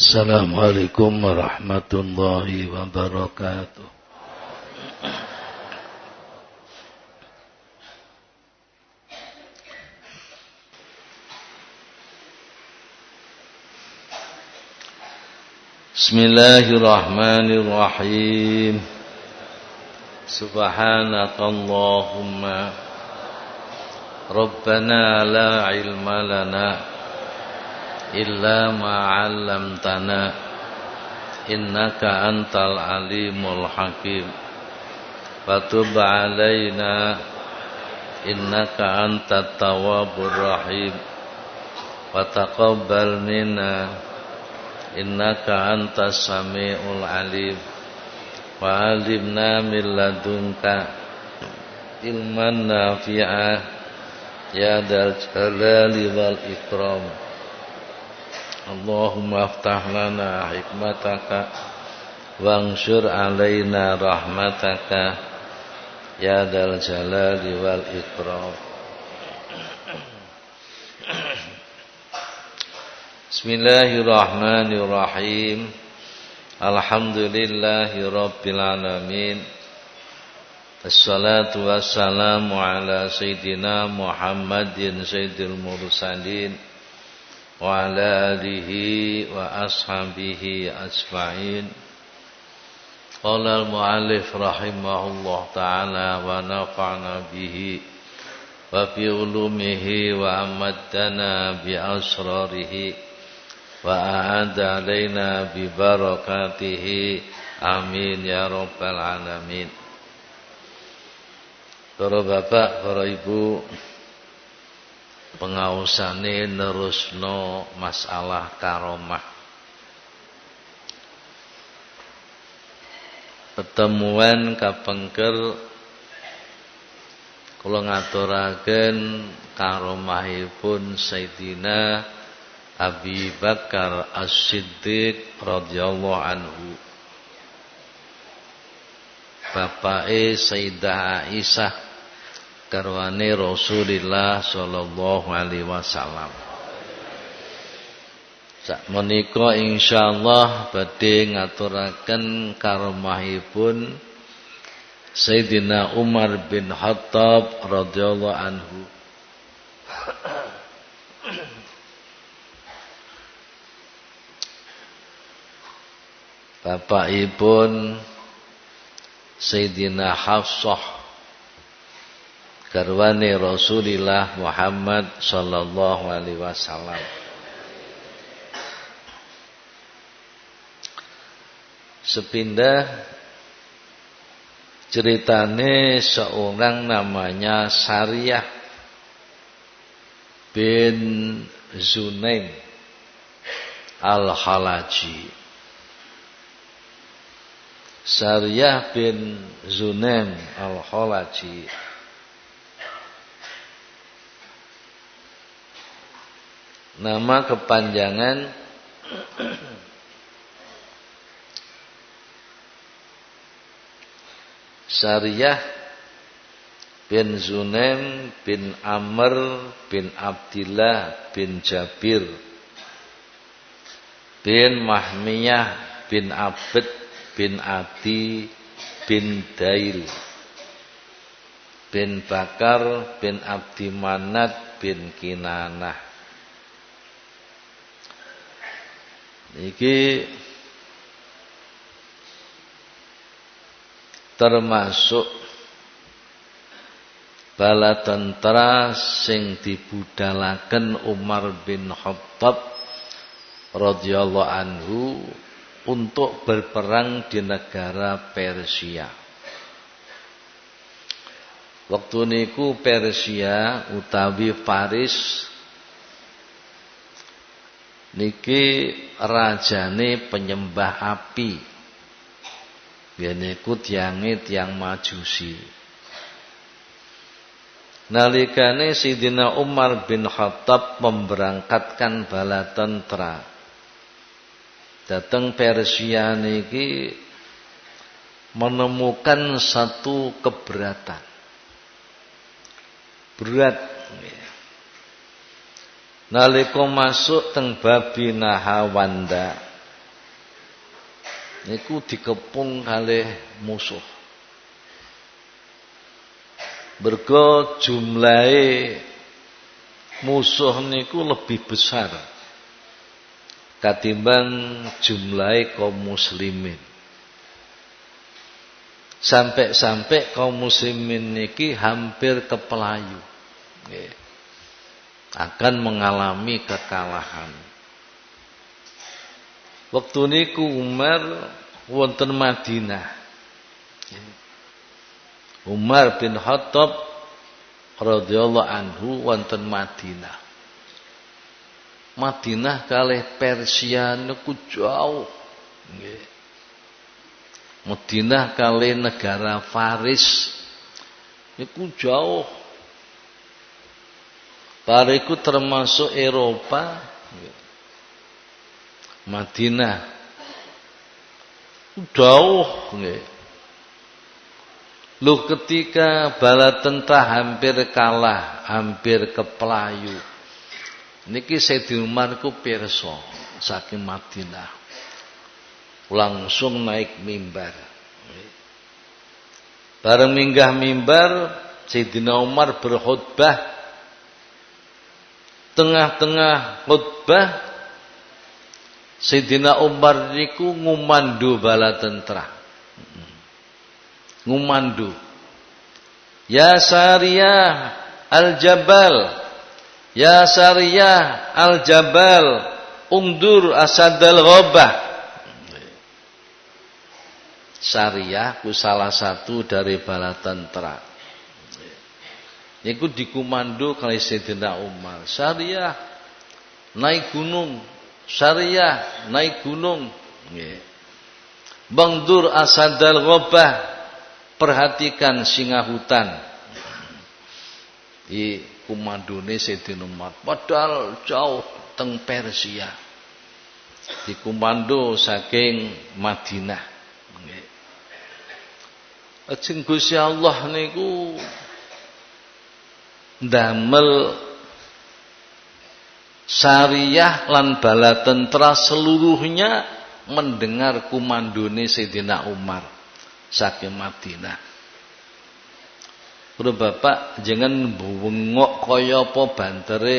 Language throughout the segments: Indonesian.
السلام عليكم ورحمة الله وبركاته بسم الله الرحمن الرحيم illa ma'allamtana innaka antal alimul hakim. Fatub alaina innaka antat tawabur rahim. Wa taqabbal minna innaka antas samiul alim. Wa alimna min ladunka ilman nafi'ah. Ya dal jalali wal ikram. Allahumma aftah lana hikmataka Wangsyur alaina rahmataka Ya dal jalali wal ikram. Bismillahirrahmanirrahim. Alhamdulillahi rabbil alamin. Assalatu wassalamu ala Sayyidina Muhammadin Sayyidil Mursalin وعلى آله وأصحابه أجمعين قال المؤلف رحمه الله تعالى ونفعنا به وفي علومه وأمدنا بأسراره وأعاد علينا ببركاته آمين يا رب العالمين Para bapak, para ibu pengausane nerusno masalah karomah. Pertemuan kapengker kula ngaturaken karomahipun Sayyidina Abi Bakar As-Siddiq radhiyallahu anhu. Bapake Sayyidah Aisyah garwane Rasulullah sallallahu alaihi wasallam. Sak menika insyaallah badhe ngaturaken karomahipun Sayyidina Umar bin Khattab radhiyallahu anhu. Bapakipun Sayyidina Hafsah garwane Rasulullah Muhammad sallallahu alaihi wasallam. Sepindah ceritane seorang namanya Sariyah bin Zunaim Al-Halaji. Sariyah bin Zunaim Al-Halaji Nama kepanjangan Syariah bin Zunaim bin Amr bin Abdillah bin Jabir bin Mahmiyah bin Abed bin Adi bin Dail bin Bakar bin Abdi Manat bin Kinanah Iki termasuk bala tentara sing dibudalaken Umar bin Khattab radhiyallahu anhu untuk berperang di negara Persia. Waktu niku Persia utawi Faris niki rajane penyembah api. Ikut tiange tiang majusi. Nalikane Sidina Umar bin Khattab memberangkatkan bala tentara datang Persia niki menemukan satu keberatan. Berat Nalika masuk teng babi Nahawanda niku dikepung kalih musuh. Bergo jumlahe musuh niku lebih besar katimbang jumlahe kaum muslimin. Sampai-sampai kaum muslimin niki hampir kepelayu. Akan mengalami kekalahan. Waktu niku Umar wonten Madinah. Umar bin Khattab radhiyallahu anhu wonten Madinah. Madinah kalih Persia niku jauh. Nggih. Madinah kalih negara Faris niku jauh. Bariku termasuk Eropa. Madinah jauh. Lu ketika bala tentara hampir kalah, hampir kepelayu. Niki Sayyidina Umar ku pirsa saking Madinah. Langsung naik mimbar. Bareng minggah mimbar, Sayyidina Umar berkhutbah. Tengah-tengah khutbah, Sayyidina Umar niku ngumandu bala tentara ngumandu. Ya sariyah al-jabal. Ya sariyah al-jabal undur asadal ghabah Syariah ku salah satu dari bala tentara. Iku dikomando kali Sayyidina Umar. Syariah naik gunung, Syariah naik gunung. Bangdur asadal ghabah perhatikan singa hutan. Di kumandune Sayyidina Umar. Padahal jauh teng Persia. Di kumando saking Madinah. Ajeng Gusti Allah niku ndamel syariah lan bala tentara seluruhnya mendengar kumandone Sayyidina Umar saking Madinah. Kulo bapak jangan bengok kaya apa bantere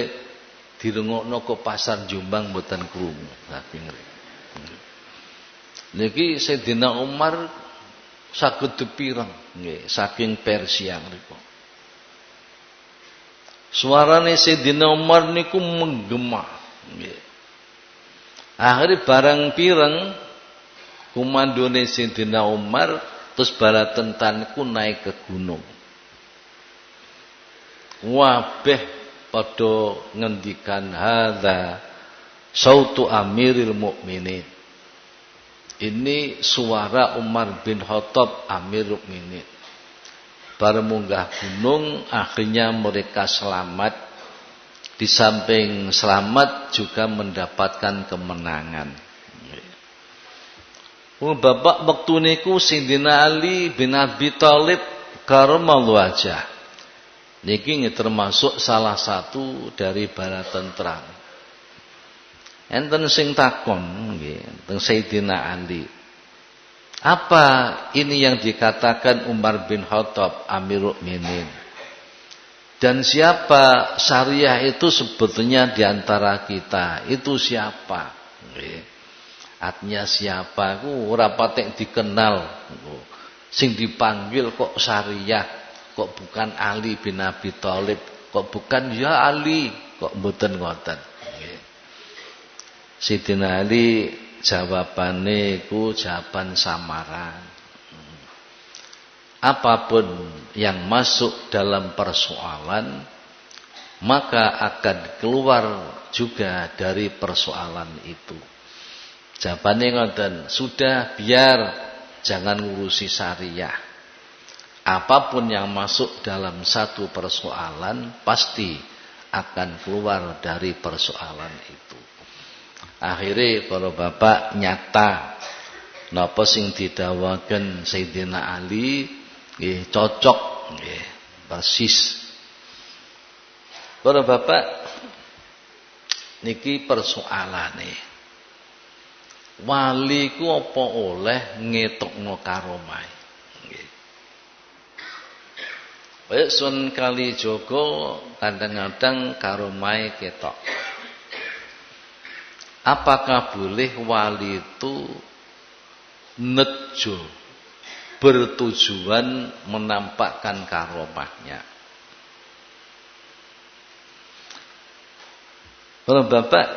dirungokno ke pasar Jombang mboten krungu. Saking Niki Sayyidina Umar saged dipireng nggih saking Persia mriku. Suarane Sayyidina Umar niku menggema nggih. Akhirnya barang pireng kumandone Sayyidina Umar Terus bala tentanku naik ke gunung. Wabeh pada ngendikan hadza sautu amiril mukminin. Ini suara Umar bin Khattab Amir Mukminin. Baru munggah gunung akhirnya mereka selamat. Di samping selamat juga mendapatkan kemenangan. Oh, bapak waktu niku Sayyidina Ali bin Abi Thalib karamallahu wajah. Niki termasuk salah satu dari bala tentara. Enten sing takon nggih teng Sayyidina Ali. Apa ini yang dikatakan Umar bin Khattab Amirul Mukminin? Dan siapa syariah itu sebetulnya di antara kita? Itu siapa? Nggih. Artinya siapa ku ora patek dikenal. Sing dipanggil kok Syariah, kok bukan Ali bin Abi Thalib, kok bukan ya Ali, kok mboten ngoten. Nggih. Sidina Ali jawabane ku jawaban samaran. Apa pun yang masuk dalam persoalan maka akan keluar juga dari persoalan itu. Jawabannya ngoten, sudah biar jangan ngurusi syariah. Apa pun yang masuk dalam satu persoalan pasti akan keluar dari persoalan itu. Akhirnya para bapak nyata napa sing didawaken Sayyidina Ali nggih cocok nggih persis. Para bapak niki persoalane wali ku apa oleh ngetokno karomah. Nggih. Baik sun kali jogo kadang-kadang karomai ketok. Apakah boleh wali itu nejo bertujuan menampakkan karomahnya? Para bapak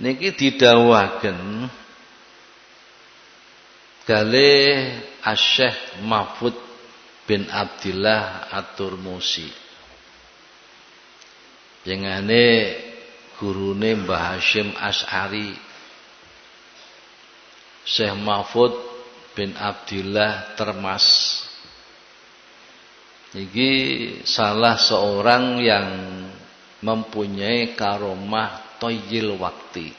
niki didawaken kali Asyikh Mahfud bin Abdillah At-Turmusi. Jengane gurune Mbah Hashim As'ari. Syekh Mahfud bin Abdillah Termas. Ini salah seorang yang mempunyai karomah toyil wakti.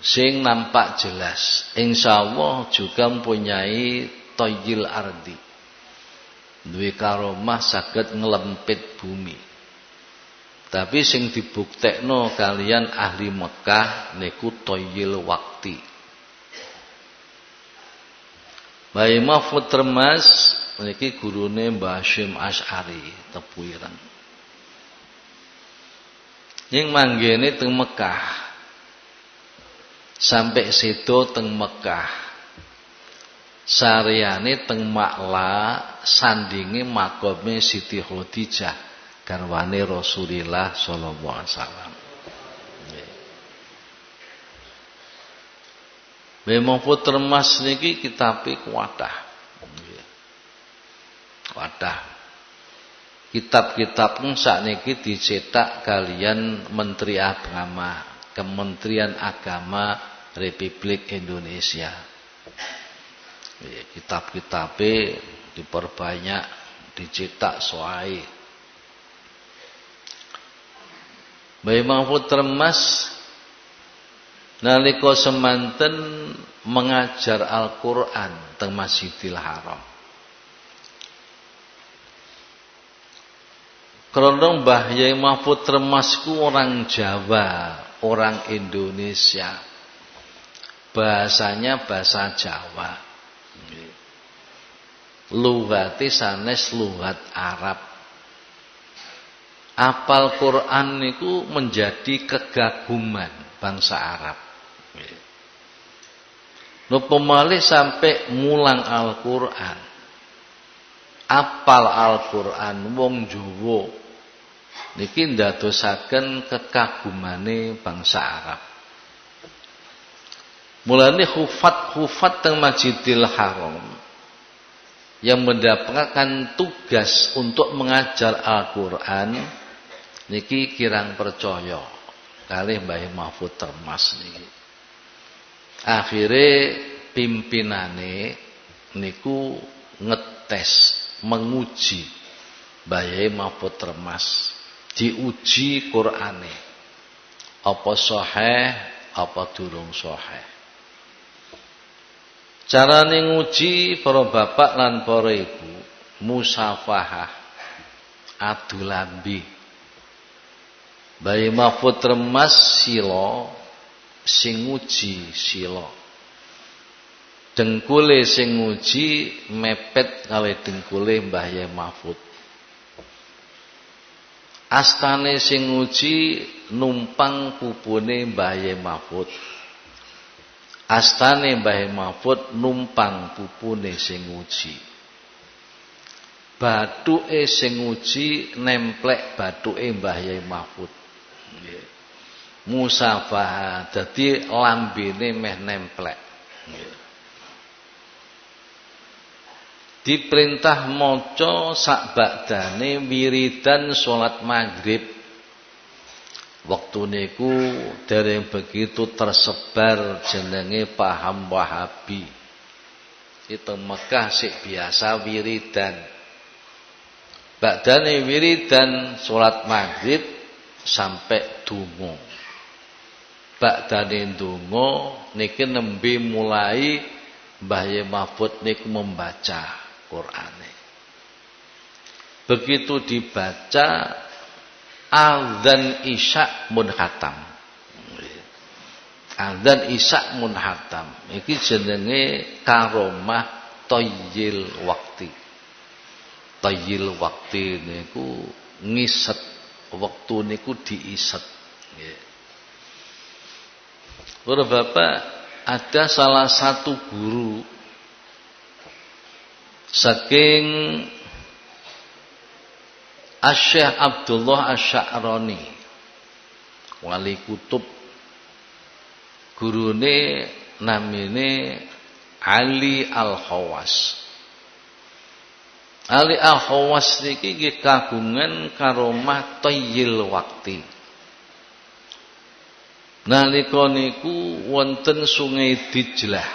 Sing nampak jelas. Insya Allah juga mempunyai toyil ardi duwe karomah saged ngelempit bumi tapi sing dibuktekno kalian ahli Mekah niku toyil wakti. Bayi Mahfud Termas niki gurune Mbah Hashim Asy'ari tepuiran Ning manggene teng Mekah sampai situ teng Mekah Sariyane teng makla sandingi makome Siti Khadijah garwane Rasulillah sallallahu alaihi wasallam. Memang puter mas niki kitabe kuwadah. Wadah. Kitab-kitab saat niki dicetak kalian Menteri Agama, Kementerian Agama Republik Indonesia. Kitab-kitab diperbanyak dicetak soai Bayi Mahfud Termas nalika semanten mengajar Al-Qur'an teng Masjidil Haram. Kerondong Mbah Yai Mahfud Termasku orang Jawa, orang Indonesia. Bahasanya bahasa Jawa. Luhati sanes luhat Arab. Apal Quran niku menjadi kegaguman bangsa Arab. Nopo malih sampai mulang Al-Qur'an. Apal Al-Qur'an wong Jawa niki ndadosaken kekagumane bangsa Arab. Mulane khufat-khufat teng Masjidil Haram yang mendapatkan tugas untuk mengajar Al-Qur'an niki kirang percaya kali Mbah Mahfud Termas niki. Akhire pimpinane niku ngetes, menguji Mbah Mahfud Termas, diuji Qur'ane. Apa sahih, apa durung sahih. Carane nguji para bapak lan para ibu musafahah adu lambi. Bayi Mahfud remas silo sing nguji silo. Dengkule sing nguji mepet gawe dengkule Mbah Yai Mahfud. Astane sing nguji numpang pupune Mbah Yai Mahfud. Astane Mbah Mahfud numpang pupune sing nguji. Bathuke sing nguji nemplek bathuke Mbah Yai Mahfud. Musafah dadi lambene meh nemplek. Diperintah maca sak bakdane wiridan salat maghrib Waktu niku dereng begitu tersebar jenenge paham Wahabi. Itu Mekah sik biasa wiridan. Badane wiridan salat maghrib sampai dungo. Badane dungo niki nembe mulai Mbah Mahfud niku membaca Qur'ane. Begitu dibaca azan isya mun khatam. Adzan isak munhatam. Iki jenenge karomah toyil wakti. Toyil wakti niku ngiset waktu niku diiset. Yeah. Bapak ada salah satu guru saking Asy'ah Abdullah Asy'arani wali kutub gurune namine Ali Al-Khawas. Ali Al-Khawas niki nggih kagungan karomah tayyil wakti. Nalika niku wonten Sungai Dijlah.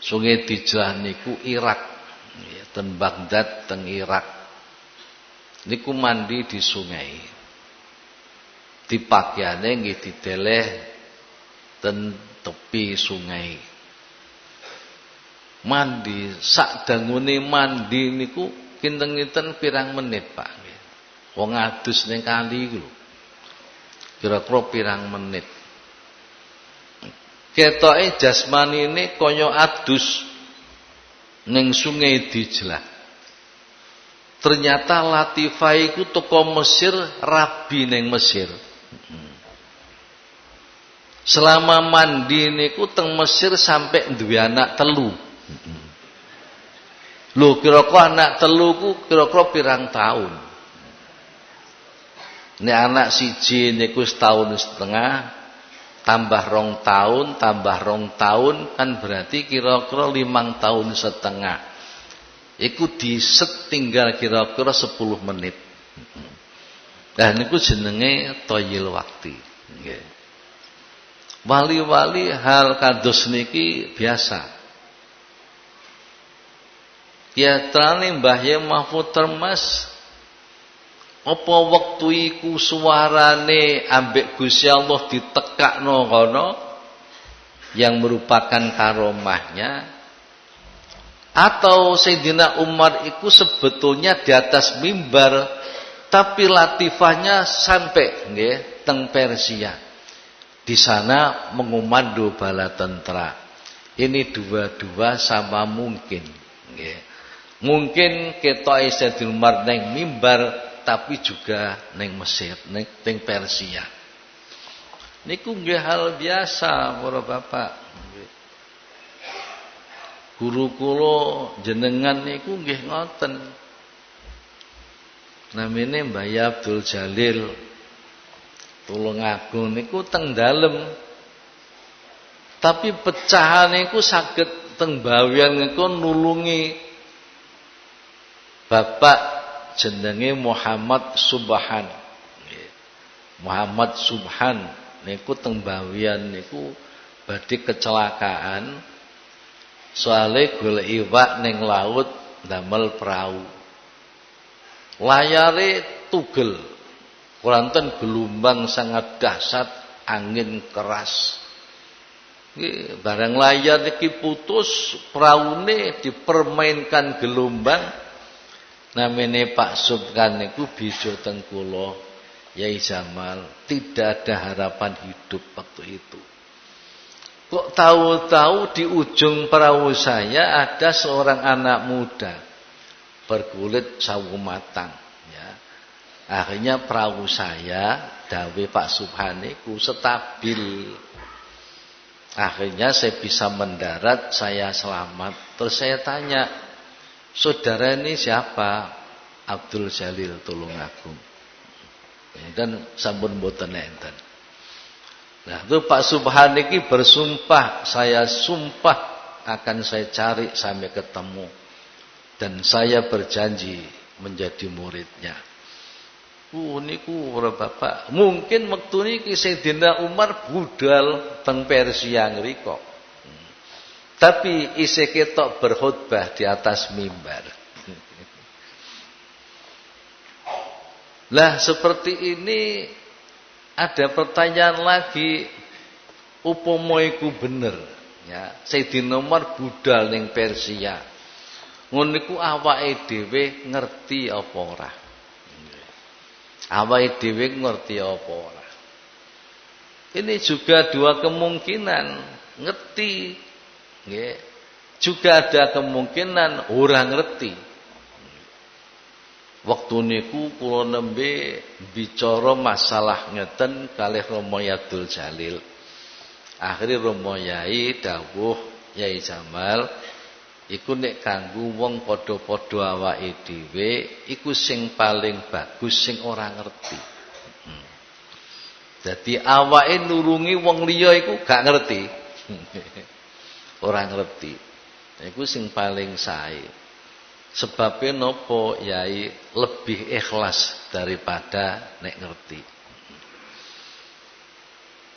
Sungai Dijlah niku Irak. Ten Baghdad teng Irak. Niku mandi di sungai. Dipakyane nggih dideleh ten tepi sungai. Mandi sak dangune mandi niku kinten-kinten pirang menit, Pak. Wong adus ning kali lho. Kira-kira pirang menit. Ketoke jasmani ini kaya adus ning sungai Dijlah. Ternyata Latifah iku teko Mesir rabi ning Mesir. Selama mandi niku teng Mesir sampai duwe anak telu. Lho kira-kira anak telu ku kira-kira pirang tahun. Ini anak siji niku setahun setengah tambah rong tahun tambah rong tahun kan berarti kira-kira limang tahun setengah. Iku disetinggal kira-kira sepuluh menit. Nah niku jenenge toyil waktu. Wali-wali hal kados niki biasa. Ya Mbah Yai Mahfud Termas apa wektu iku suarane ambek Gusti Allah ditekakno kono yang merupakan karomahnya atau Sayyidina Umar itu sebetulnya di atas mimbar tapi latifahnya sampai nggih teng Persia di sana mengumandul bala tentara. Ini dua-dua sama mungkin. Mungkin kita isih dilumar neng mimbar tapi juga neng Mesir, neng, neng Persia. Niku nggih hal biasa para bapak. Guru kula jenengan niku nggih ngoten. Namine Mbah Abdul Jalil Tulungagung niku teng dalem. Tapi pecahan niku saged teng bawian niku nulungi Bapak jenenge Muhammad Subhan. Muhammad Subhan niku teng bawian niku badhe kecelakaan soale golek iwak ning laut damel perahu. Layare tugel Kuranten gelombang sangat dahsyat, angin keras. barang layar iki putus, praune dipermainkan gelombang. Namanya Pak Subkan niku bijo teng Yai Jamal, tidak ada harapan hidup waktu itu. Kok tahu-tahu di ujung perahu saya ada seorang anak muda berkulit sawu matang. Akhirnya perahu saya, dawe Pak Subhaniku stabil. Akhirnya saya bisa mendarat, saya selamat. Terus saya tanya, saudara ini siapa? Abdul Jalil Tulungagung. Dan sampun boten enten. Nah, itu Pak Subhaniki bersumpah, saya sumpah akan saya cari sampai ketemu. Dan saya berjanji menjadi muridnya. Uh niku ora bapak. Mungkin wektu niki Sayyidina Umar budal teng Persia ngriko. Tapi isih ketok berkhutbah di atas mimbar. Lah seperti ini ada pertanyaan lagi upama iku bener? Ya Sayyidina Umar budal ning Persia. Ngono niku awake ngerti apa ora? Awake dhewe ngerti apa ora? Ini juga dua kemungkinan, ngerti. Nggih. Juga ada kemungkinan orang ngerti. Waktu niku kula nembe bicara masalah ngeten kalih Romo Yadul Jalil. Akhire Romo Yai dawuh Yai Jamal iku nek kanggo wong padha-padha awake dhewe iku sing paling bagus sing ora ngerti. Hmm. Dadi awake nurungi wong liya iku gak ngerti. ora ngerti. Iku sing paling sae. Sebabnya nopo yai lebih ikhlas daripada nek ngerti.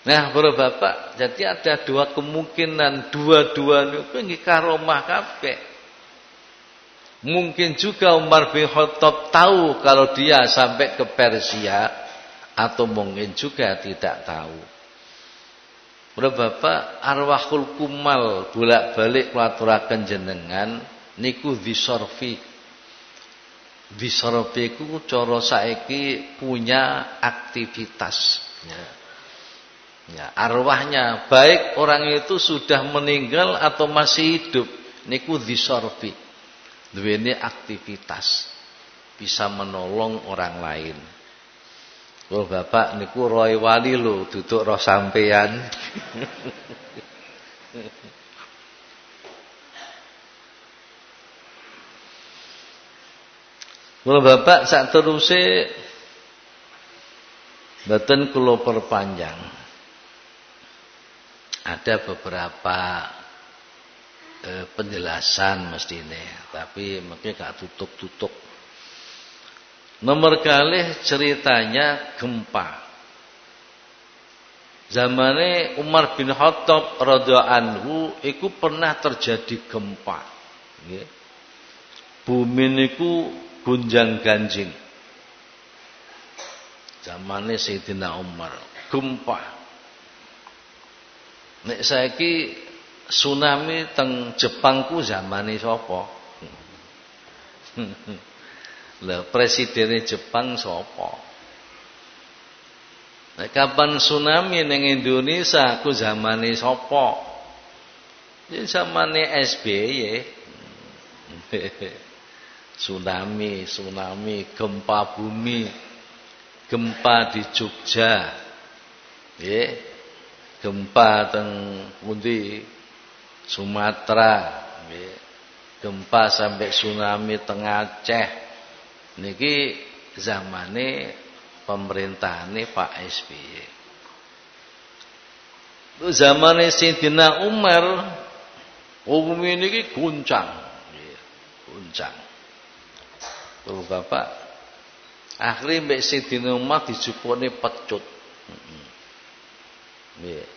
Nah, para bapak, jadi ada dua kemungkinan, dua-dua niku nggih karomah kabeh. Mungkin juga Umar bin Khattab tahu kalau dia sampai ke Persia atau mungkin juga tidak tahu. Para bapak, arwahul kumal bolak-balik kulaturaken jenengan niku disorfi. Disorfi ku cara saiki punya aktivitas. Ya. Ya, arwahnya baik orang itu sudah meninggal atau masih hidup niku disorfi. Duweni aktivitas bisa menolong orang lain. Kalau bapak niku roy wali lo duduk roh sampean. Kalau bapak sak teruse mboten kula perpanjang ada beberapa eh, penjelasan mestine, tapi mungkin gak tutup-tutup. Nomor kali ceritanya gempa. Zamane Umar bin Khattab radhiyallahu anhu iku pernah terjadi gempa. Bumi niku gunjang-ganjing. Zamane Sayyidina Umar, gempa. Nek saiki tsunami teng Jepang ku zamane sapa? Lah presiden Jepang? Nek kapan tsunami ning Indonesia ku zamane sapa? Ya zamane SBY. tsunami, tsunami, gempa bumi, gempa di Jogja. Nggih gempa teng pundi Sumatera gempa sampai tsunami teng Aceh niki zamane pemerintahane Pak SBY Itu zamane Sayyidina Umar umum ini guncang guncang Tuh Bapak akhirnya Mbak Sayyidina Umar dijupukne pecut Yeah.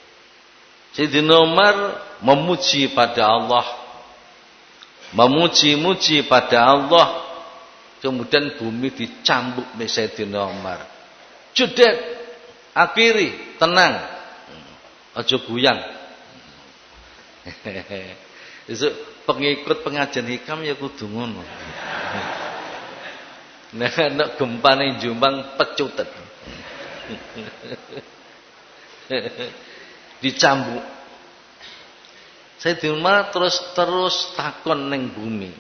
Sayyidina Umar memuji pada Allah. Memuji-muji pada Allah. Kemudian bumi dicambuk oleh Sayyidina Umar. Judet. Akhiri. Tenang. Aja guyang. Itu pengikut pengajian hikam ya kudu ngono. Nah, gempa ning Jombang pecutet. dicambuk. Sayyidina Umar terus terus takon neng bumi.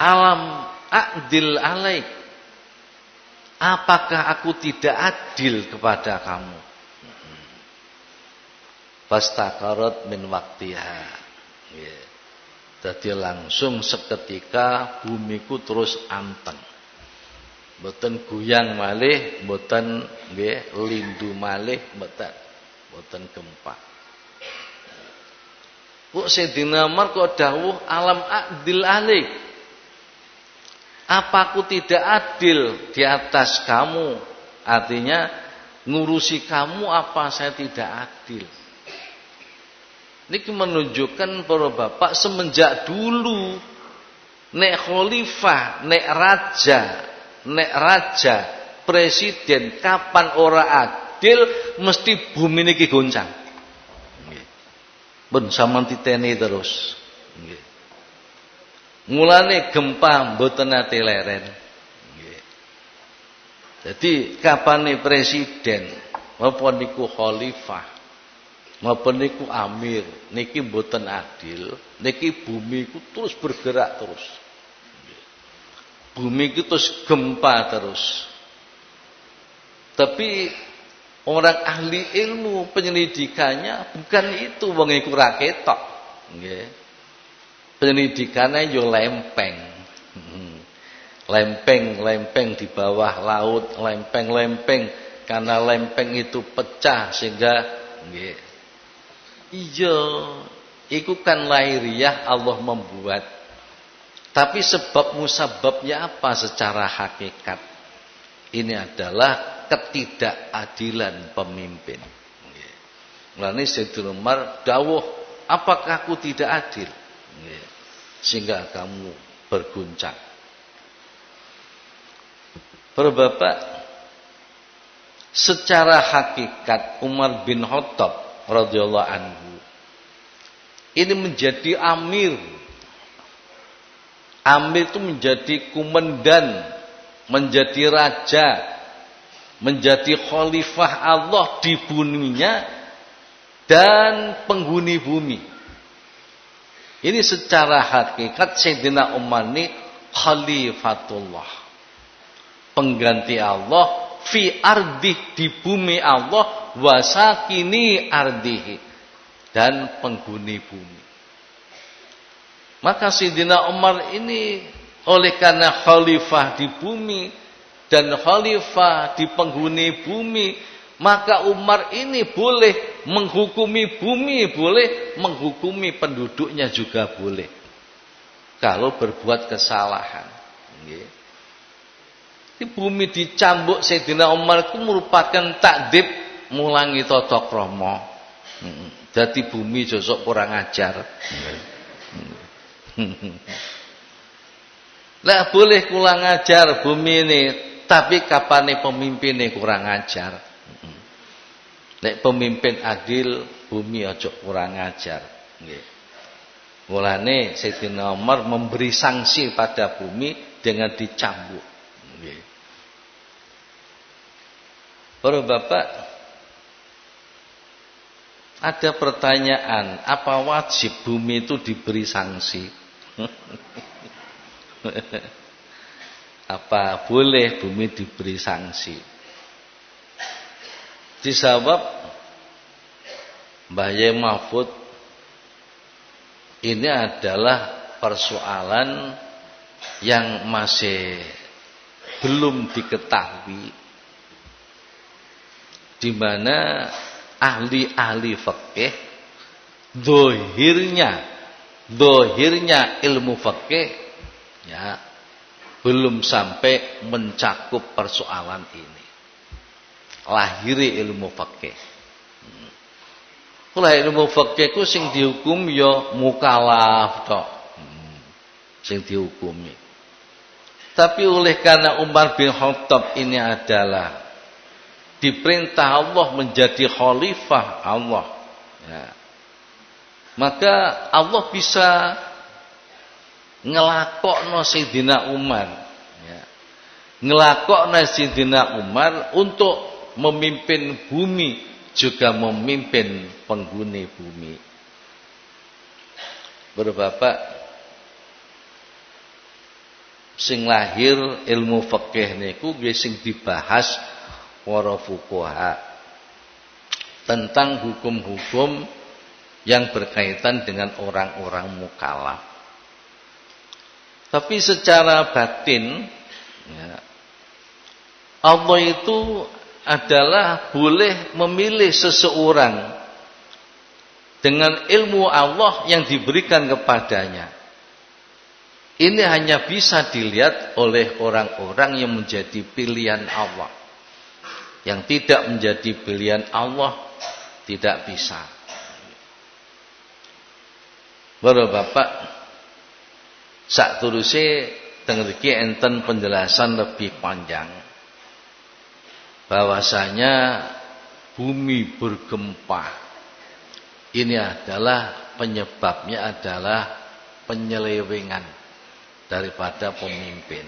Alam adil alaik. Apakah aku tidak adil kepada kamu? Fastakarat min waktiha. Yeah. Jadi langsung seketika bumiku terus anteng. Mboten guyang malih, mboten nggih lindu malih, mboten. Mboten gempa. Kok Sayyidina Umar kok dawuh alam adil alik. Apa aku tidak adil di atas kamu? Artinya ngurusi kamu apa saya tidak adil? Ini menunjukkan para bapak semenjak dulu nek khalifah, nek raja, nek raja, presiden kapan ora adil mesti bumi niki goncang. Nggih. Ben sampean terus. Nggih. Mulane gempa mboten ate leren. Nggih. Jadi kapane presiden Napa niku khalifah? Napa niku amir? Niki mboten adil. Niki bumi ku terus bergerak terus. Bumi ku terus gempa terus. Tapi orang ahli ilmu penyelidikannya bukan itu wong iku ra ketok. Nggih. Penyelidikannya yo lempeng. Hmm. Lempeng, lempeng di bawah laut, lempeng-lempeng karena lempeng itu pecah sehingga nggih. Iya, itu kan lahiriah Allah membuat. Tapi sebab musababnya apa secara hakikat? Ini adalah ketidakadilan pemimpin. Mulane Sayyidina Umar dawuh, apakah aku tidak adil? Sehingga kamu berguncang. Bapak, secara hakikat Umar bin Khattab radhiyallahu anhu ini menjadi amir. Amir itu menjadi kumendan, menjadi raja, menjadi khalifah Allah di buminya dan penghuni bumi. Ini secara hakikat Sayyidina Umar ini khalifatullah pengganti Allah fi ardih di bumi Allah wasakini ardihi dan penghuni bumi. Maka Sidina Umar ini oleh karena khalifah di bumi dan khalifah di penghuni bumi, maka Umar ini boleh menghukumi bumi, boleh menghukumi penduduknya juga boleh. Kalau berbuat kesalahan. Di bumi dicambuk Sayyidina Umar itu merupakan takdib mulangi toto kromo. Jadi bumi josok kurang ajar. Lah boleh kurang ajar bumi ini, tapi kapan nih pemimpin ini kurang ajar. Lek pemimpin adil, bumi ojo kurang ajar. Mulane Sayyidina Umar memberi sanksi pada bumi dengan dicambuk. Para bapak ada pertanyaan, apa wajib bumi itu diberi sanksi? apa boleh bumi diberi sanksi? Disabab Mbah Mahfud ini adalah persoalan yang masih belum diketahui di mana ahli-ahli fikih dohirnya dohirnya ilmu fikih ya belum sampai mencakup persoalan ini lahiri ilmu fikih Kula ilmu fikih ku sing dihukum ya mukalaf tok. Hmm. Sing dihukumi. Tapi oleh karena Umar bin Khattab ini adalah diperintah Allah menjadi khalifah Allah. Ya. Maka Allah bisa ngelakokno Sayyidina Umar. Ya. Ngelakokno Sayyidina Umar untuk memimpin bumi juga memimpin penghuni bumi. Berbapak sing lahir ilmu fikih niku nggih sing dibahas para fuqaha tentang hukum-hukum yang berkaitan dengan orang-orang mukallaf. Tapi secara batin ya, Allah itu adalah boleh memilih seseorang dengan ilmu Allah yang diberikan kepadanya. Ini hanya bisa dilihat oleh orang-orang yang menjadi pilihan Allah. Yang tidak menjadi pilihan Allah tidak bisa. Baru Bapak sak turuse tengeriki enten penjelasan lebih panjang. Bahwasanya bumi bergempa. Ini adalah penyebabnya adalah penyelewengan daripada pemimpin.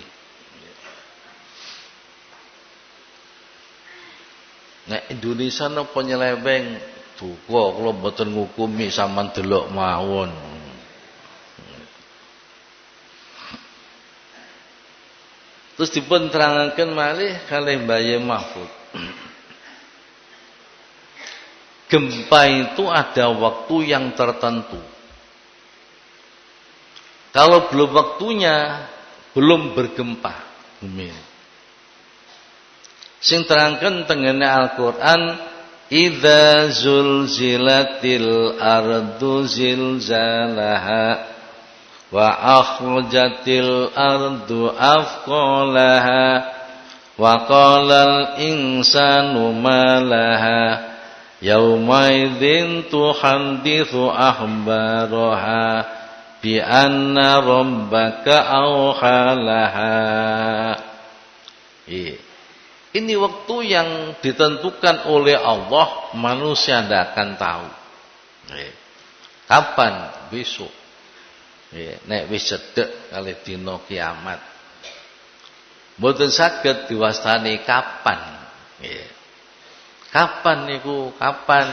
Nek Indonesia napa nyeleweng duka kula mboten ngukumi sampean delok mawon. Terus dipun terangaken malih kalih Mbah Mahfud. Gempa itu ada waktu yang tertentu. Kalau belum waktunya, belum bergempa bumi. Sing terangkan tengene Al-Qur'an Idza zulzilatil ardu zilzalaha wa akhrajatil ardu afqalaha. Wa qalal insanu ma laha yawma idzin tuhaddithu ahbaraha bi anna rabbaka awhalaha. Ini waktu yang ditentukan oleh Allah manusia tidak akan tahu. Kapan? Besok nek wis cedek kali dina kiamat mboten saged diwastani kapan kapan niku kapan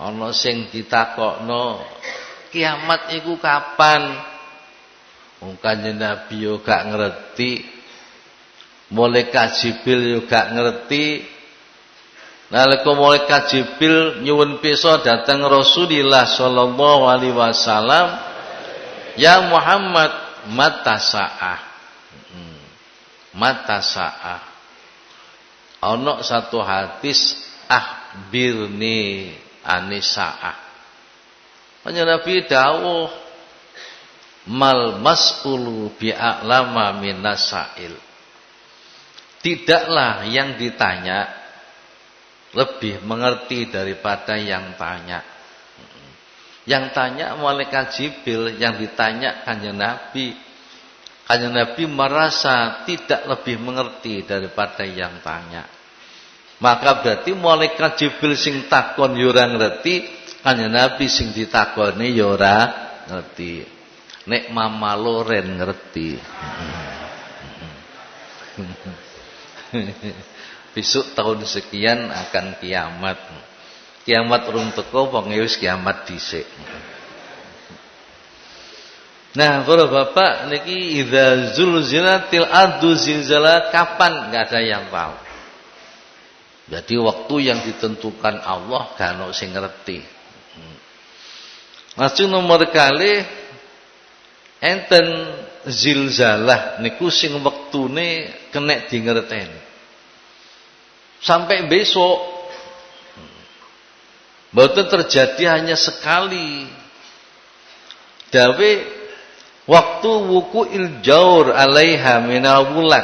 ana sing ditakokno kiamat iku kapan? Wong Kanjeng Nabi yo gak ngerti. Malaikat Jibril yo gak ngerti. Nalika malaikat Jibril nyuwun pirsa datang Rasulullah sallallahu alaihi wasallam, "Ya Muhammad, mata saah." Hmm. Mata saah. Ana satu hadis ah birni anisaah hanya Nabi dawuh mal mas'ulu bi'a'lama minasail. Tidaklah yang ditanya lebih mengerti daripada yang tanya. Yang tanya malaikat Jibril, yang ditanya kanjeng Nabi. Kanjeng Nabi merasa tidak lebih mengerti daripada yang tanya. Maka berarti malaikat Jibril sing takon yura ngerti, Kanjeng Nabi sing ditakoni ora ngerti. Nek Mama Loren ngerti. Besok tahun sekian akan kiamat. Kiamat urung teko wong e kiamat dhisik. Nah, para bapak niki idza zulzilatil ardu zilzala kapan enggak ada yang tahu. Jadi waktu yang ditentukan Allah gak sing ngerti. Lajeng nomor kali enten zilzalah niku sing wektune kena dingerteni. Sampai besok Mboten terjadi hanya sekali. Dawe waktu wuku iljaur alaiha minal wulat.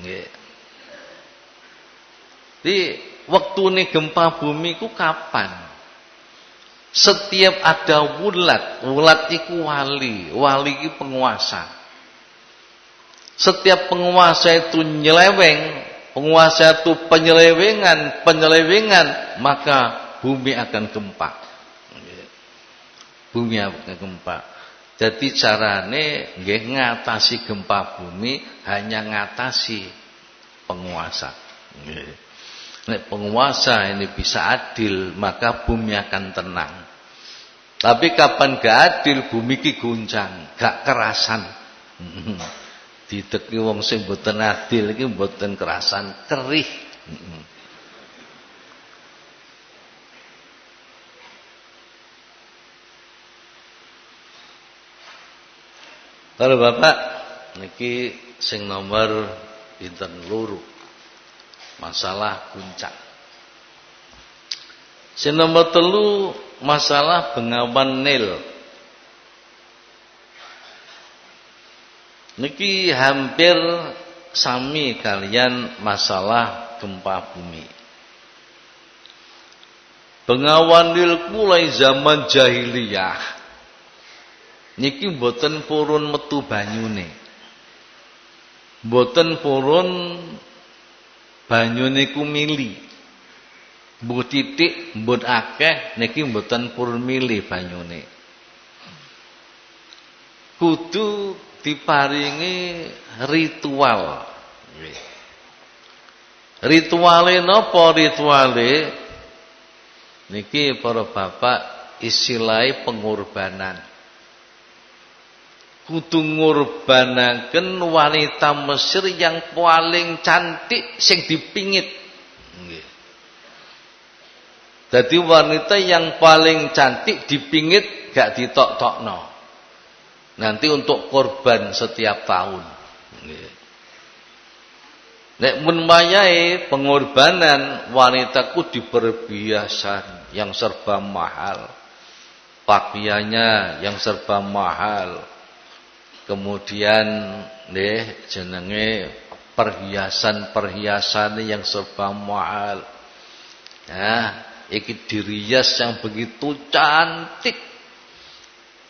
Nggih. Di waktu ini gempa bumi ku kapan? Setiap ada wulat, wulat itu wali, wali itu penguasa. Setiap penguasa itu nyeleweng, penguasa itu penyelewengan, penyelewengan, maka bumi akan gempa. Bumi akan gempa. Jadi carane nggih ngatasi gempa bumi hanya ngatasi penguasa. Nek penguasa ini bisa adil, maka bumi akan tenang. Tapi kapan gak adil bumi ki guncang, gak kerasan. Dideki wong sing mboten adil iki mboten kerasan, kerih. Kalau Bapak niki sing nomor pinten loro. Masalah guncang. Sing nomor telu masalah Bengawan Nil. Niki hampir sami kalian masalah gempa bumi. Bengawan Nil mulai zaman jahiliyah. Niki mboten purun metu banyune. Mboten purun banyune ku mili. Mbok titik, mbok akeh niki mboten purun milih banyune. Kudu diparingi ritual. Rituale napa rituale? Niki para bapak isilai pengorbanan. Kudu ngorbanaken wanita Mesir yang paling cantik sing dipingit. Nggih. Jadi wanita yang paling cantik dipingit gak ditok-tokno. Nanti untuk korban setiap tahun. Nek mun mayai pengorbanan wanitaku diperbiasan yang serba mahal. Pakaiannya yang serba mahal. Kemudian nih jenenge perhiasan-perhiasan yang serba mahal. Nah, iki dirias yang begitu cantik.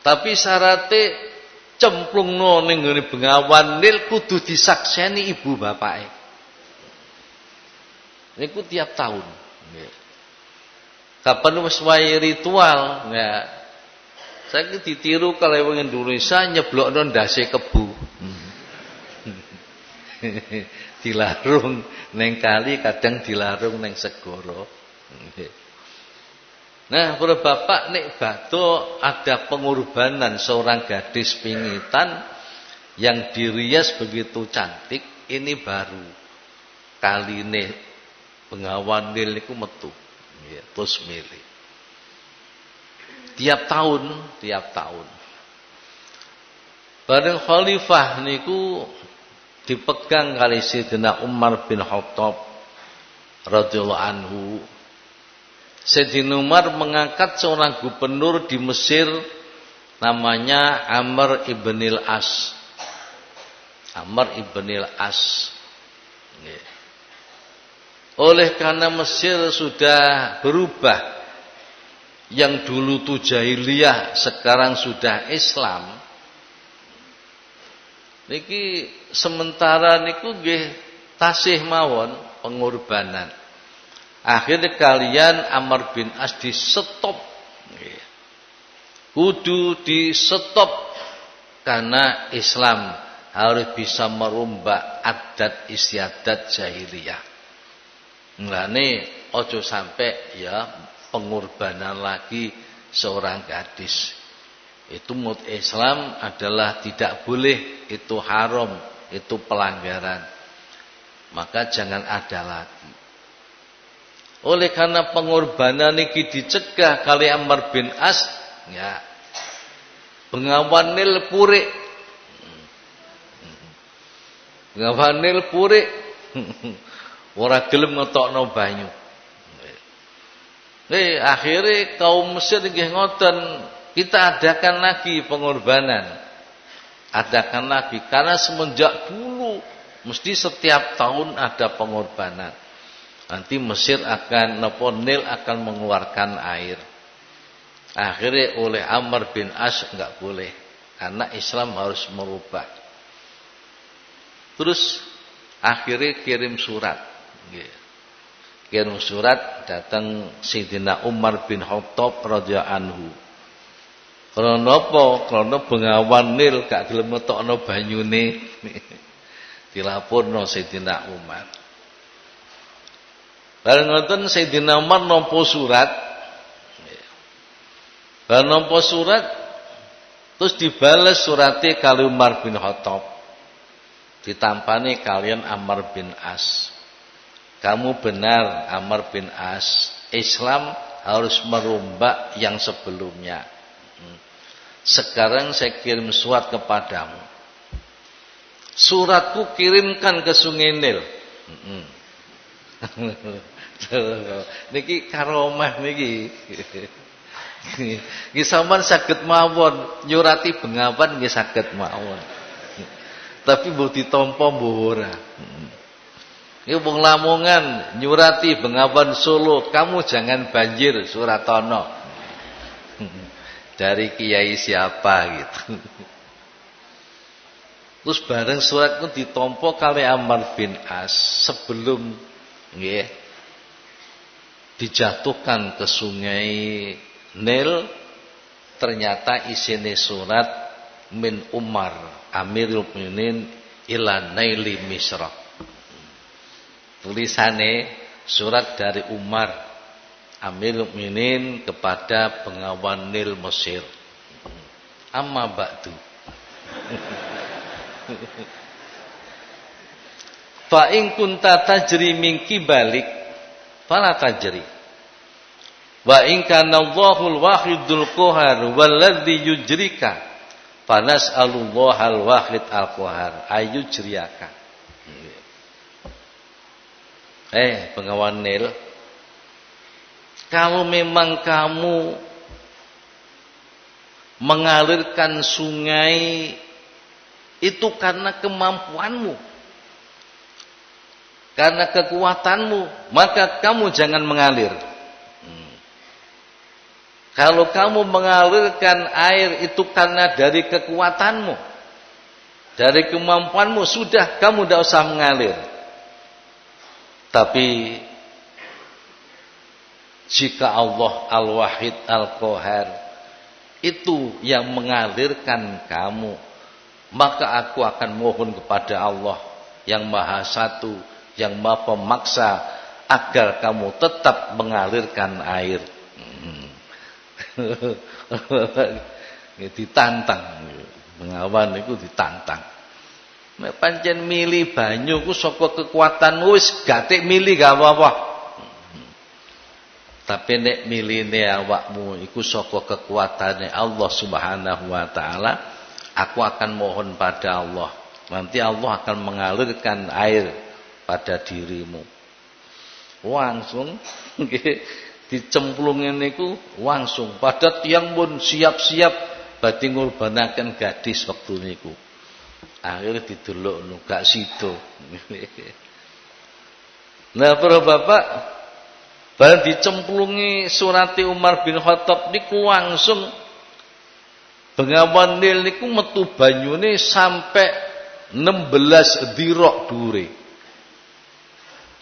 Tapi syaratnya cemplung no ning bengawan nil kudu disakseni ibu bapake. Niku tiap tahun. Kapan wis ritual, ya. Saya ditiru kalau wong Indonesia nyeblokno ndase kebu. dilarung neng kali kadang dilarung neng segoro. Nah, para bapak nek batu ada pengorbanan seorang gadis pingitan yang dirias begitu cantik, ini baru kali ini Bengawan Nil niku metu. Ya, terus milih. Tiap tahun, tiap tahun. Bareng khalifah niku dipegang kali Sayyidina Umar bin Khattab radhiyallahu anhu. Sayyidina Umar mengangkat seorang gubernur di Mesir namanya Amr ibnil As. Amr ibnil As. Oleh karena Mesir sudah berubah. Yang dulu tuh jahiliyah, sekarang sudah Islam. Niki sementara niku nggih tasih mawon pengorbanan. Akhirnya kalian Amr bin As di stop. Kudu di stop karena Islam harus bisa merombak adat istiadat jahiliyah. Nglane ojo sampai ya pengorbanan lagi seorang gadis. Itu mut Islam adalah tidak boleh, itu haram, itu pelanggaran. Maka jangan ada lagi. Oleh karena pengorbanan ini dicegah kali Amr bin As, ya. Bengawanil purik. Bengawanil purik. Ora gelem ngetokno banyu. Nih, akhirnya kaum Mesir nggih ngoten, kita adakan lagi pengorbanan. Adakan lagi karena semenjak dulu mesti setiap tahun ada pengorbanan. Nanti Mesir akan nopo Nil akan mengeluarkan air. Akhirnya oleh Amr bin As enggak boleh karena Islam harus merubah. Terus akhirnya kirim surat Kirim surat datang Sayyidina Umar bin Khattab radhiyallahu anhu. Karena apa? Karena bengawan Nil gak gelem metokno banyune. Dilaporno Sayyidina Umar. Bareng ngoten Sayyidina Umar nampa surat. Bareng nampa surat terus dibales suratnya kali Umar bin Khattab. Ditampani kalian Amr bin As. Kamu benar Amr bin As. Islam harus merombak yang sebelumnya. Hmm. Sekarang saya kirim surat kepadamu. Suratku kirimkan ke Sungai Nil. Hmm. niki karomah niki. Nggih sampean saged mawon nyurati bengawan nggih saged mawon. Tapi mboten ditampa mbuh ora. Ini wong Lamongan nyurati Bengawan Solo, kamu jangan banjir Suratono. Dari kiai siapa gitu. Terus bareng surat itu ditompo kali Amr bin As sebelum nggih dijatuhkan ke sungai Nil ternyata isine surat min Umar Amirul Mukminin ila Naili Misra tulisane surat dari Umar Amir Mukminin kepada pengawan Nil Mesir. Amma ba'du. Fa in kunta tajri min kibalik fala tajri. Wa in kana Allahul wahidul qahar walladzi yujrika fanas'alullahal wahid al qahar ayujriyaka. Eh, pengawan Nil, kalau memang kamu mengalirkan sungai itu karena kemampuanmu, karena kekuatanmu, maka kamu jangan mengalir. Hmm. Kalau kamu mengalirkan air itu karena dari kekuatanmu, dari kemampuanmu, sudah kamu tidak usah mengalir. Tapi jika Allah Al-Wahid Al-Qahar itu yang mengalirkan kamu, maka aku akan mohon kepada Allah yang Maha Satu, yang Maha Pemaksa agar kamu tetap mengalirkan air. Hmm. ditantang, mengawan itu ditantang. Nek pancen milih banyu ku saka kekuatan wis gatik milih gak apa-apa. Tapi nek miline awakmu iku saka kekuatane Allah Subhanahu wa taala, aku akan mohon pada Allah. Nanti Allah akan mengalirkan air pada dirimu. Langsung dicemplungin niku langsung pada tiang pun siap-siap badhe ngurbanaken gadis waktu niku. Akhirnya didelok gak sido. Nah, para bapak bareng dicemplungi surati Umar bin Khattab niku langsung Bengawan Nil niku metu banyune sampai 16 dirok dure.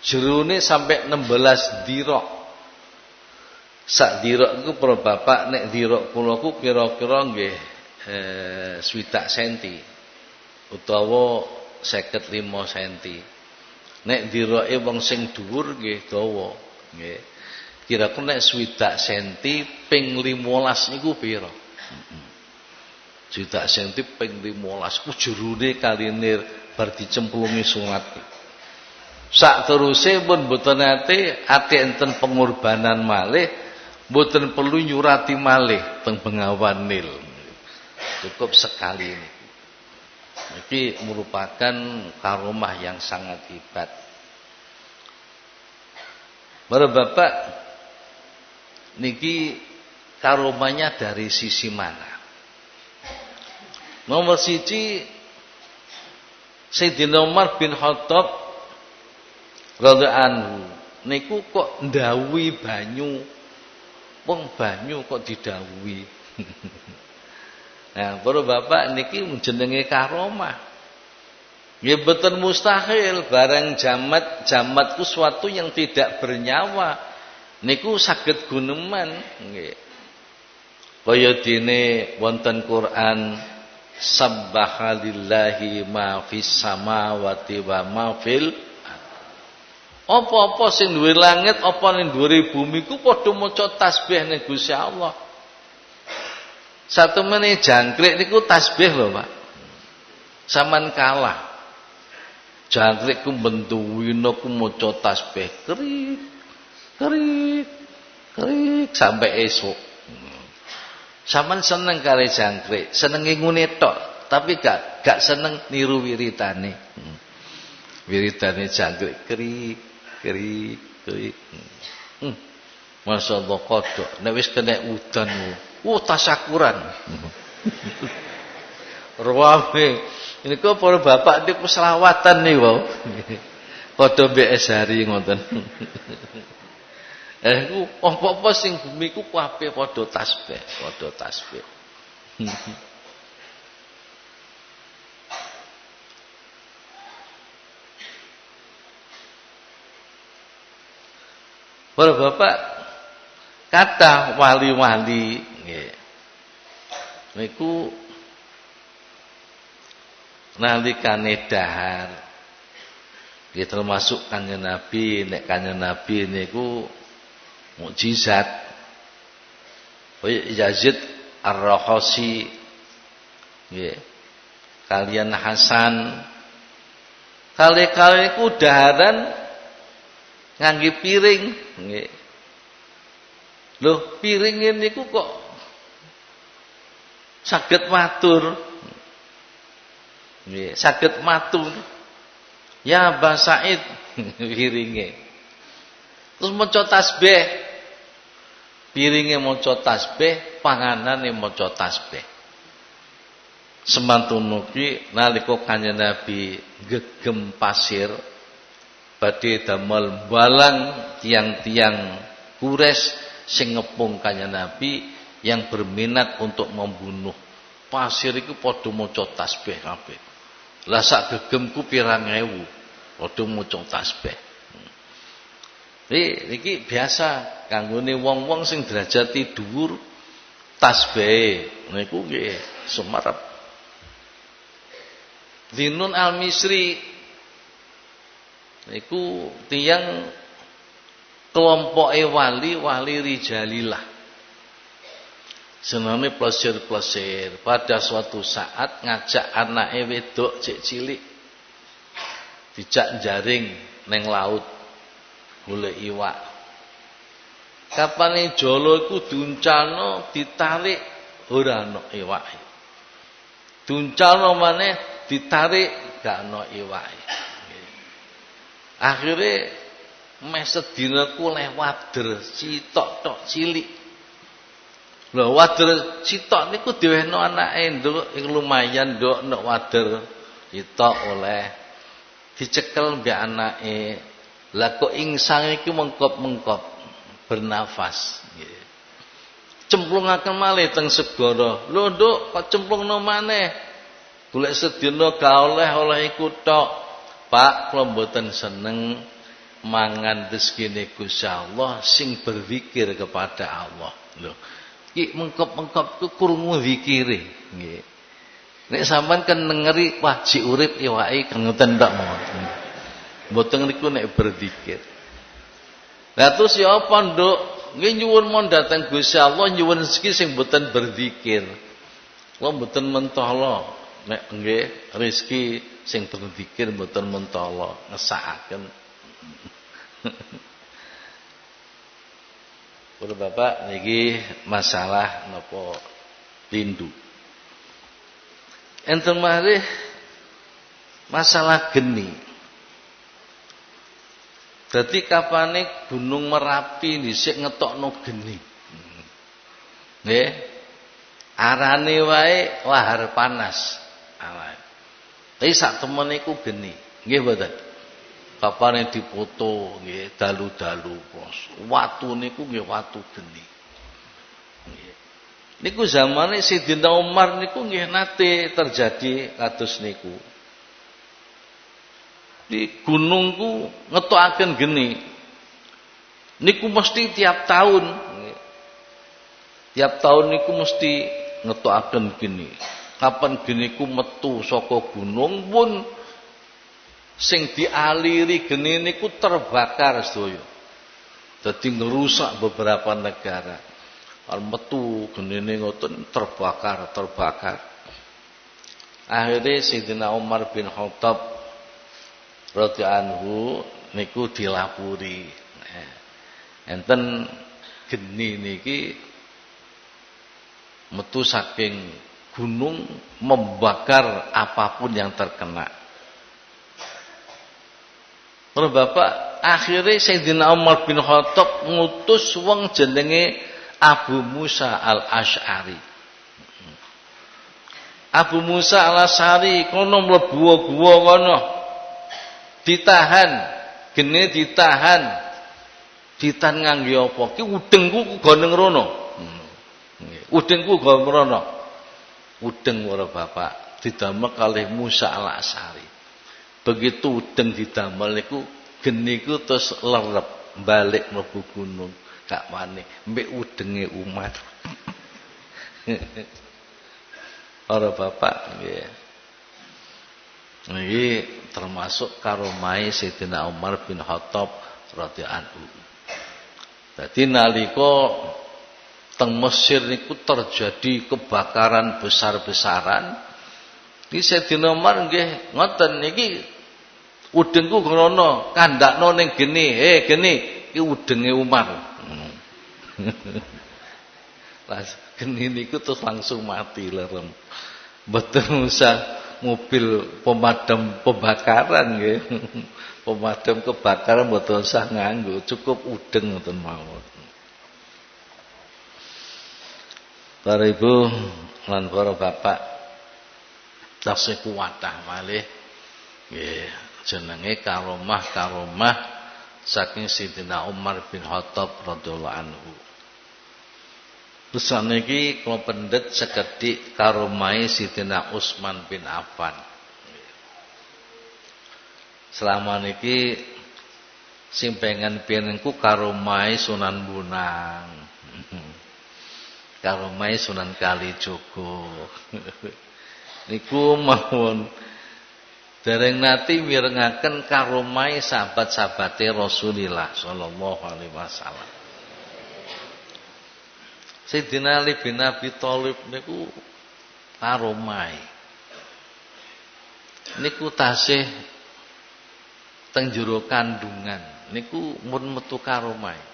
Jerone sampai 16 dirok. Sak dirok iku para bapak nek dirok kula ku kira-kira nggih eh swidak senti utawa 55 cm. Nek diroke wong sing dhuwur nggih dawa, nggih. Kira-kira nek swidak senti ping 15 niku pira? Swidak senti ping 15 ku jerune kalinir bar dicemplungi sunat. Sak teruse pun mboten nate ate enten pengorbanan malih, mboten perlu nyurati malih teng Bengawan Nil. Cukup sekali ini. Ini merupakan karomah yang sangat hebat. Para bapak, niki karomahnya dari sisi mana? Nomor siji Sayyidina Umar bin Khattab radhiyallahu niku kok ndawi banyu. Wong banyu kok didhawuhi. Nah, para bapak niki jenenge karomah. Ya betul mustahil barang jamat jamatku suatu yang tidak bernyawa niku saged guneman nggih. Kaya dene wonten Quran Sabbahalillahi ma fis samawati wa ma fil apa-apa sing duwe langit apa ning dhuwure bumi ku padha maca tasbih ning Gusti Allah. Satu menit jangkrik niku tasbih lho, Pak. Saman kalah. Jangkrik ku bentuwina ku maca tasbih kerik kerik kerik sampai esok. Saman seneng kali jangkrik, seneng ngene tok, tapi gak gak seneng niru wiritane. Wiritane jangkrik kerik kerik kerik. Hmm. Masya Allah kodok. Nek wis kena udan, oh tasyakuran. Ruame. Ini kok para bapak di selawatan nih wow. Kodok BS hari ngoten. Eh ku apa-apa sing bumi ku kabeh padha tasbih, padha tasbih. Para bapak kata wali-wali nggih. Niku nalikane dahar Nggih termasuk kanjeng Nabi, nek kanjeng Nabi niku mukjizat. Yazid Ar-Rahasi nggih. Kalian Hasan kali-kali ku daharan ngangge piring nggih. Loh, piring ini ku kok saged matur. Nggih, saged matur. Ya Mbah Said piringe. Terus maca tasbih. Piringe maca tasbih, panganane maca tasbih. Semantun nalika kanjeng Nabi gegem pasir badhe damel balang tiang-tiang kures sing ngepung kanjeng Nabi yang berminat untuk membunuh pasir itu padha maca tasbih kabeh. Lah sak gegemku pirang ewu. Padha maca tasbih. Iki iki biasa kanggone wong-wong sing derajate dhuwur tasbih niku nggih sumarep. Dinun al-Misri niku tiyang kelompoke wali wali rijalillah sename plesir-plesir. Pada suatu saat ngajak anake wedok cek cilik dijak jaring neng laut golek iwak. Kapane jolo iku duncalno ditarik ora ana iwake. Duncalno maneh ditarik gak ana iwake akhire mes ku lewat der sitok tok cilik Lho wader sitok niku diwehno anake nduk lumayan nduk nek wader sitok oleh dicekel mbek anake. Lah kok insang iki mengkop-mengkop bernafas nggih. Cemplungaken malih teng segara. Lho nduk kok cemplungno maneh? Golek sedina ga oleh oleh iku tok. Pak kula mboten seneng mangan rezekine Gusti Allah sing berzikir kepada Allah. Lho Ki mengkop-mengkop ku krungu zikire nggih. Nek sampean kan ngeri wah ji urip iwake kan ngoten ndak mboten. Mboten niku nek berzikir. Lah terus ya apa nduk? Nggih nyuwun mon dateng Gusti Allah nyuwun rezeki sing mboten berzikir. Kula mboten mentolo nek nggih rezeki sing berzikir mboten mentolo ngesakaken. Para bapak niki masalah napa rindu. Enten malih masalah geni. Dadi kapane Gunung Merapi dhisik ngetokno geni. Nggih. Arane wae lahar panas. Tapi sak temen iku geni. Nggih mboten? Kapane dipoto nggih dalu-dalu pos. Watu niku nggih watu geni. Nggih. Niku zamane Sidina Umar niku nggih nate terjadi kados niku. Di gunungku ngetokaken geni. Niku mesti tiap tahun. Tiap tahun niku mesti ngetokaken geni. Kapan geniku metu saka gunung pun sing dialiri geni niku terbakar sedaya. Dadi ngerusak beberapa negara. Al metu genine ngoten terbakar, terbakar. Akhirnya Sayyidina Umar bin Khattab radhiyallahu anhu niku dilapuri. Nah, enten geni niki metu saking gunung membakar apa pun yang terkena. Para bapak, akhirnya Sayyidina Umar bin Khattab ngutus wong jenenge Abu Musa al-Ash'ari. Abu Musa al-Ash'ari kono mlebu gua kono. Ditahan, gene ditahan. Ditahan ngangge apa? Ki udengku goneng rono. Hmm. Udengku goneng rono. Udeng para bapak didamel kalih Musa al-Ash'ari. Begitu udeng didamel niku geni ku terus lerep balik mlebu gunung. Gak wani mbek udenge umat. Ora bapak nggih. Ini termasuk karomai Sayyidina Umar bin Khattab radhiyallahu anhu. Dadi nalika teng Mesir niku terjadi kebakaran besar-besaran. Iki Sayyidina Umar nggih ngoten niki udengku krono kandakno ning geni, he geni iki udenge Umar. Lah geni niku terus langsung mati lerem. Betul usah mobil pemadam pembakaran nggih. pemadam kebakaran mboten usah nganggo, cukup udeng ngoten mawon. Para ibu lan para bapak tasih kuwatah malih nggih jenenge karomah-karomah saking Sidina Umar bin Khattab radhiyallahu anhu. Terus niki kula pendet sekedhik karomai Sidina Utsman bin Affan. Selama niki sing pengen pengenku karomai Sunan Bunang. Karomai Sunan Kalijogo. Niku mawon dereng nati mirengaken karomai sahabat-sahabate Rasulillah sallallahu alaihi wasallam. Sayyidina Ali bin Abi Thalib niku karomai. Niku tasih teng jero kandungan niku mun metu karomai.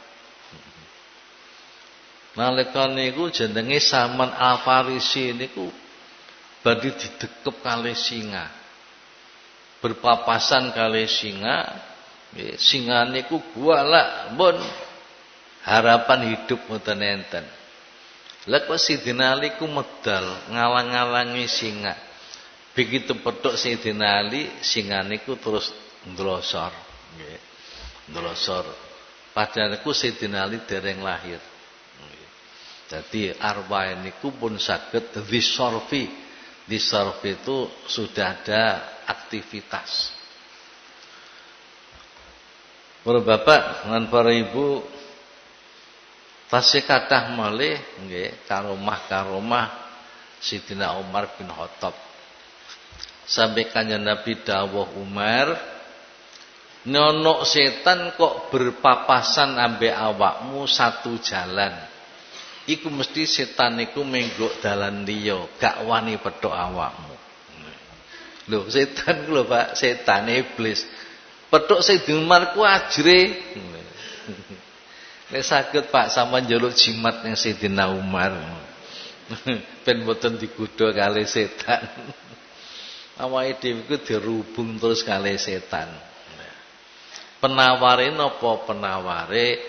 Nalika niku jenenge Salman Al Farisi niku badhe didekep kali singa. Berpapasan kali singa, singa niku guala bon harapan hidup mboten enten. Lah kok Sidina Ali ku medal ngalang-alangi singa. Begitu petuk Sidina Ali, singa niku terus ndlosor, nggih. Ndlosor. Padahal niku Ali dereng lahir. Jadi arwah ini pun sakit disorfi. Disorfi itu sudah ada aktivitas. Para bapak dan para ibu tasih kathah malih nggih karomah-karomah Sidina Umar bin Khattab. Sampai Nabi dawuh Umar, nyonok setan kok berpapasan ambek awakmu satu jalan iku mesti setan iku menggok dalan liya, gak wani petok awakmu. Lho, setan ku lho Pak, setan iblis. Petok Sayyidina Umar ku ajre. Nek saged Pak sama njaluk jimat ning Sayyidina Umar. Ben mboten digodha kali setan. Awake dhewe iku dirubung terus kali setan. Penaware napa penaware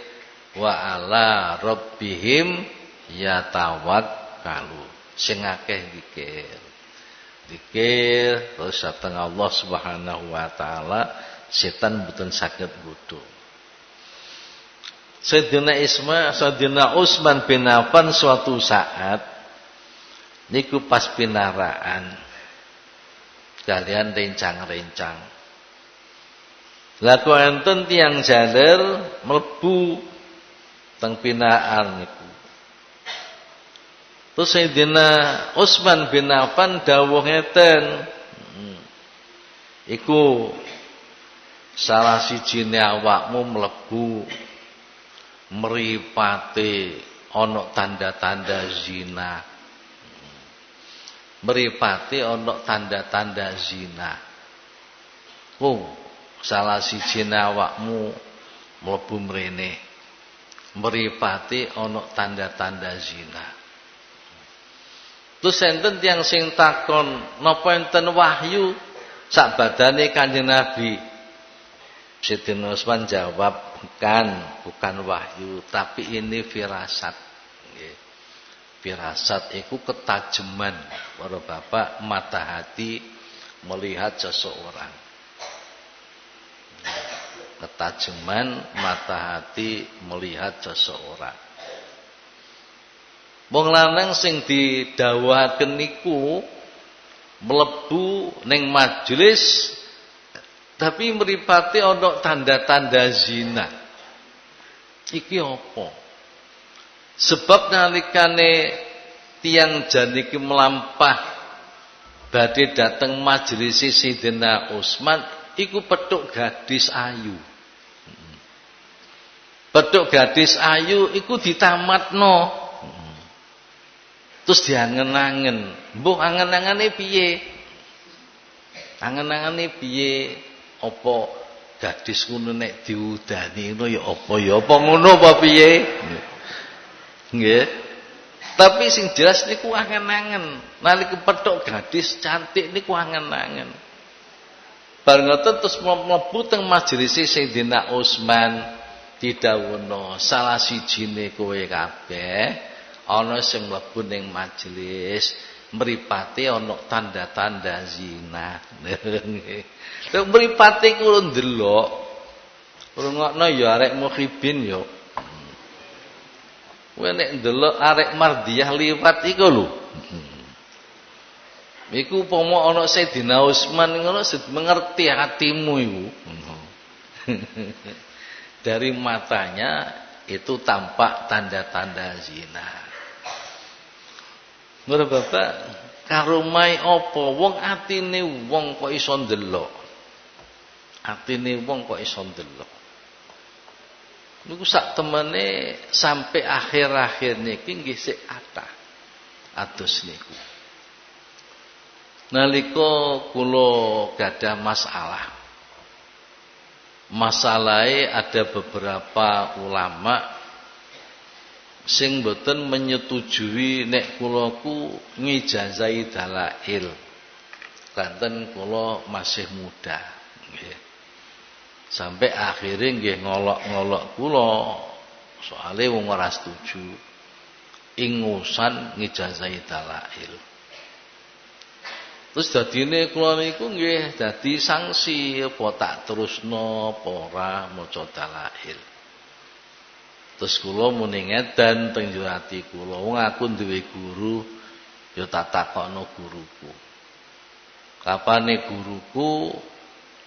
wa ala rabbihim ya tawakkalu sing akeh zikir zikir terus datang Allah Subhanahu wa taala setan mboten saged nggodha Sayyidina Isma Sayyidina Utsman bin Affan suatu saat niku pas pinaraan kalian rencang-rencang. Laku enten tiang jaler mlebu teng pinaan Terus Sayyidina Utsman bin Affan dawuh ngeten. Hmm. Iku salah sijine awakmu mlebu mripate ana tanda-tanda zina. Mripate ana tanda-tanda zina. Oh, salah sijine awakmu mlebu mrene. Mripate ana tanda-tanda zina. Terus enten tiang sing takon napa enten wahyu sak badane Kanjeng Nabi. Sayyidina Utsman jawab, bukan, bukan wahyu, tapi ini firasat. Firasat itu ketajaman para bapak mata hati melihat seseorang. Ketajaman mata hati melihat seseorang. Wong lanang sing didhawuhaken niku mlebu ning majelis tapi mripate ana tanda-tanda zina. Iki apa? Sebab nalikane tiang janiki melampah badhe dateng majelis Sidina Utsman iku petuk gadis ayu. Petuk gadis ayu iku ditamatno. Terus diangen-angen. Mbuh angen-angene piye? Angen-angene piye? Apa gadis ngono nek diudani ngono ya apa ya apa ngono apa piye? Nggih. Tapi sing jelas niku angen-angen. Nalika petuk gadis cantik niku angen-angen. Bareng ngoten terus mlebu teng majelis Sayyidina Utsman didhawuhna salah sijine kowe kabeh ana sing mlebu ning majelis mripate ana tanda-tanda zina. Lha mripate ku ndelok. Rungokno ya arek muhibin ya. Kowe nek ndelok arek mardiyah liwat iku lho. Iku umpama ana Sayyidina Utsman ngono mengerti hatimu iku. Dari matanya itu tampak tanda-tanda zina. Ngono Bapak, karomai apa wong atine wong kok iso ndelok. Atine wong kok iso ndelok. Niku sak temene sampai akhir-akhir niki nggih sik ata. Atus niku. Nalika kula gadah masalah. Masalahnya ada beberapa ulama sing boten menyetujui nek kula ku ngijazahi dalail. Kanten kula masih muda nggih. Sampai akhirnya nggih ngolok-ngolok kula soalé wong ora setuju ingusan ngijazahi dalail. Terus dadine kula niku nggih dadi sanksi apa tak terusno apa ora maca dalail. Terus kula muni ngeten teng jurati kula, wong aku duwe guru ya tak takokno guruku. Kapane guruku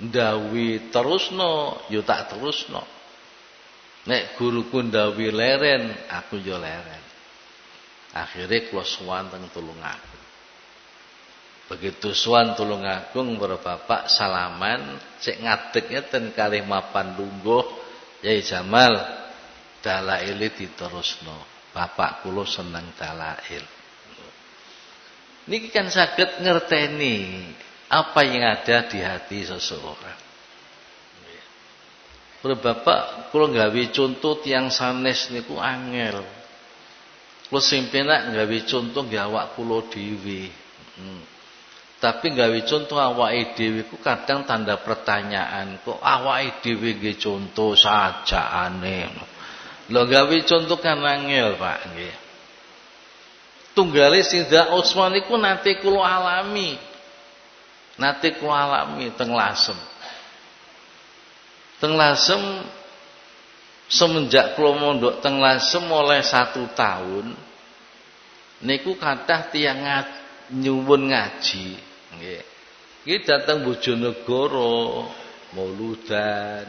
ndawi terusno ya tak terusno. Nek guruku ndawi leren, aku ya leren. Akhirnya kula sowan teng Tulungagung. Begitu sowan Tulungagung bapak salaman cek ngadeg ngeten kalih mapan lungguh Yai Jamal dalaile diterusno. Bapak kula seneng dalail. Niki kan saged ngerteni apa yang ada di hati seseorang. Kula bapak kula gawe contoh tiang sanes niku angel. Kula simpenak gawe contoh nggih awak kula. Hmm. Tapi gawe contoh awake dhewe ku kadang tanda pertanyaan kok awake dhewe nggih contoh sajaane. Lho gawe contoh kan angel, Pak, nggih. Tunggale Sidha Utsman iku nate alami. Nate kula alami teng Lasem. Teng Lasem semenjak kula mondok teng Lasem satu tahun niku kathah tiyang nyuwun ngaji, nggih. Iki dateng Bojonegoro, Mauludan,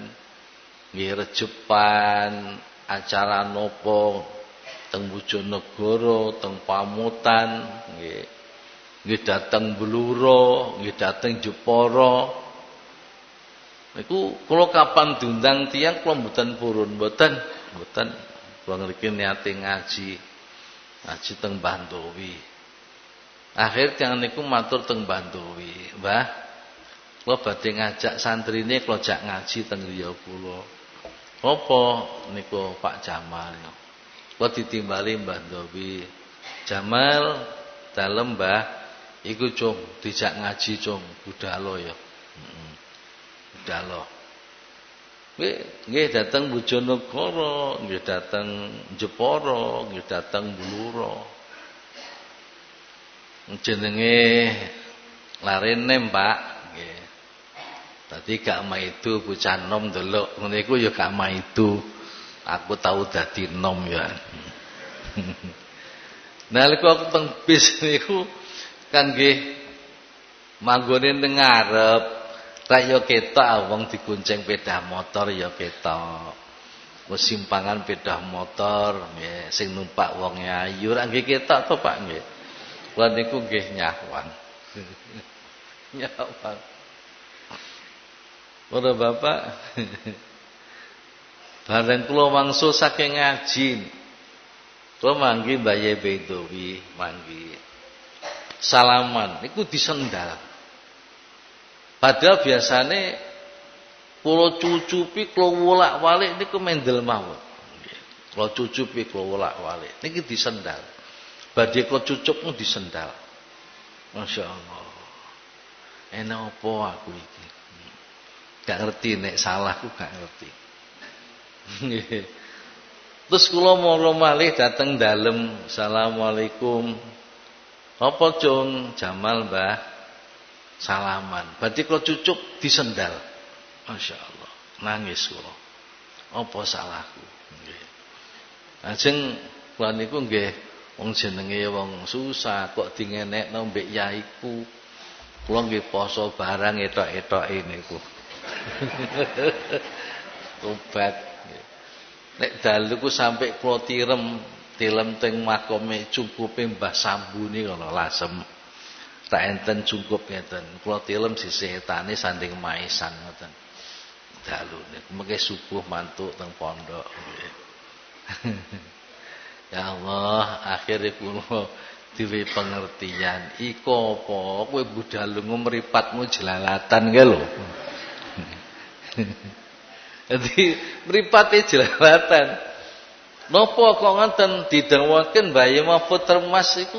nggih acara nopo teng Bojonegoro, teng Pamutan, nggih. Nggih dateng Bluro, nggih dateng Jepara. Niku kula kapan diundang tiyang kula mboten purun, mboten, mboten. Kula ngriki niate ngaji. Ngaji teng Bandowi. Akhir tiyang niku matur teng Bandowi, Mbah. Kula badhe ngajak santrine kula jak ngaji teng griya kula. Apa niku Pak Jamal? Kok ditimbali Mbah Ndowi. Jamal dalem Mbah iku cung dijak ngaji cung budalo ya. Heeh. Nggih, nggih dateng Bojonegoro, nggih dateng Jepara, nggih dateng Bluro. Jenenge larene Pak Tadi gak maitu bocah nom delok ngene iku ya gak maitu. Aku tahu dadi nom ya. Nalika aku teng bis niku kan nggih manggone teng ngarep ra ya ketok wong digunceng sepeda motor ya ketok. Wis sepeda motor nggih sing numpak wong ayu ra nggih ketok to Pak nggih. Kula niku nggih nyawang. nyawang. Para bapak bareng kula wangsul saking ngaji. Kula manggi Mbah Bedowi manggi. Salaman niku disendal. Padahal biasane kula cucupi kula wolak-walik niku mendel mawon. Kula cucupi kula wolak-walik niki disendal. Badhe kula cucup nu disendal. Masya Allah. Enak apa aku iki? Gak ngerti nek salah aku gak ngerti. Terus kula mara malih dateng dalem. Assalamualaikum. Apa cung Jamal Mbah? Salaman. Berarti kula cucuk disendal. Masya Allah. Nangis kula. Apa salahku? Nggih. Ajeng kula niku nggih wong jenenge wong susah kok dingenekno mbek yaiku. Kula nggih poso barang etok-etoke niku. Tobat. Nek dalu ku sampai kula tirem tilem teng makome cungkupe Mbah Sambuni ngono lasem. Tak enten cungkup ngeten. Kula tilem sisih etane sanding maisan ngoten. Dalu niku mengke subuh mantuk teng pondok. ya Allah, akhirnya kula diwe pengertian. Iko apa? Kowe budal mripatmu jelalatan ke lho. Jadi mripate jelalatan. Napa kok ngoten didhawuhaken Bayi Mahfud Termas iku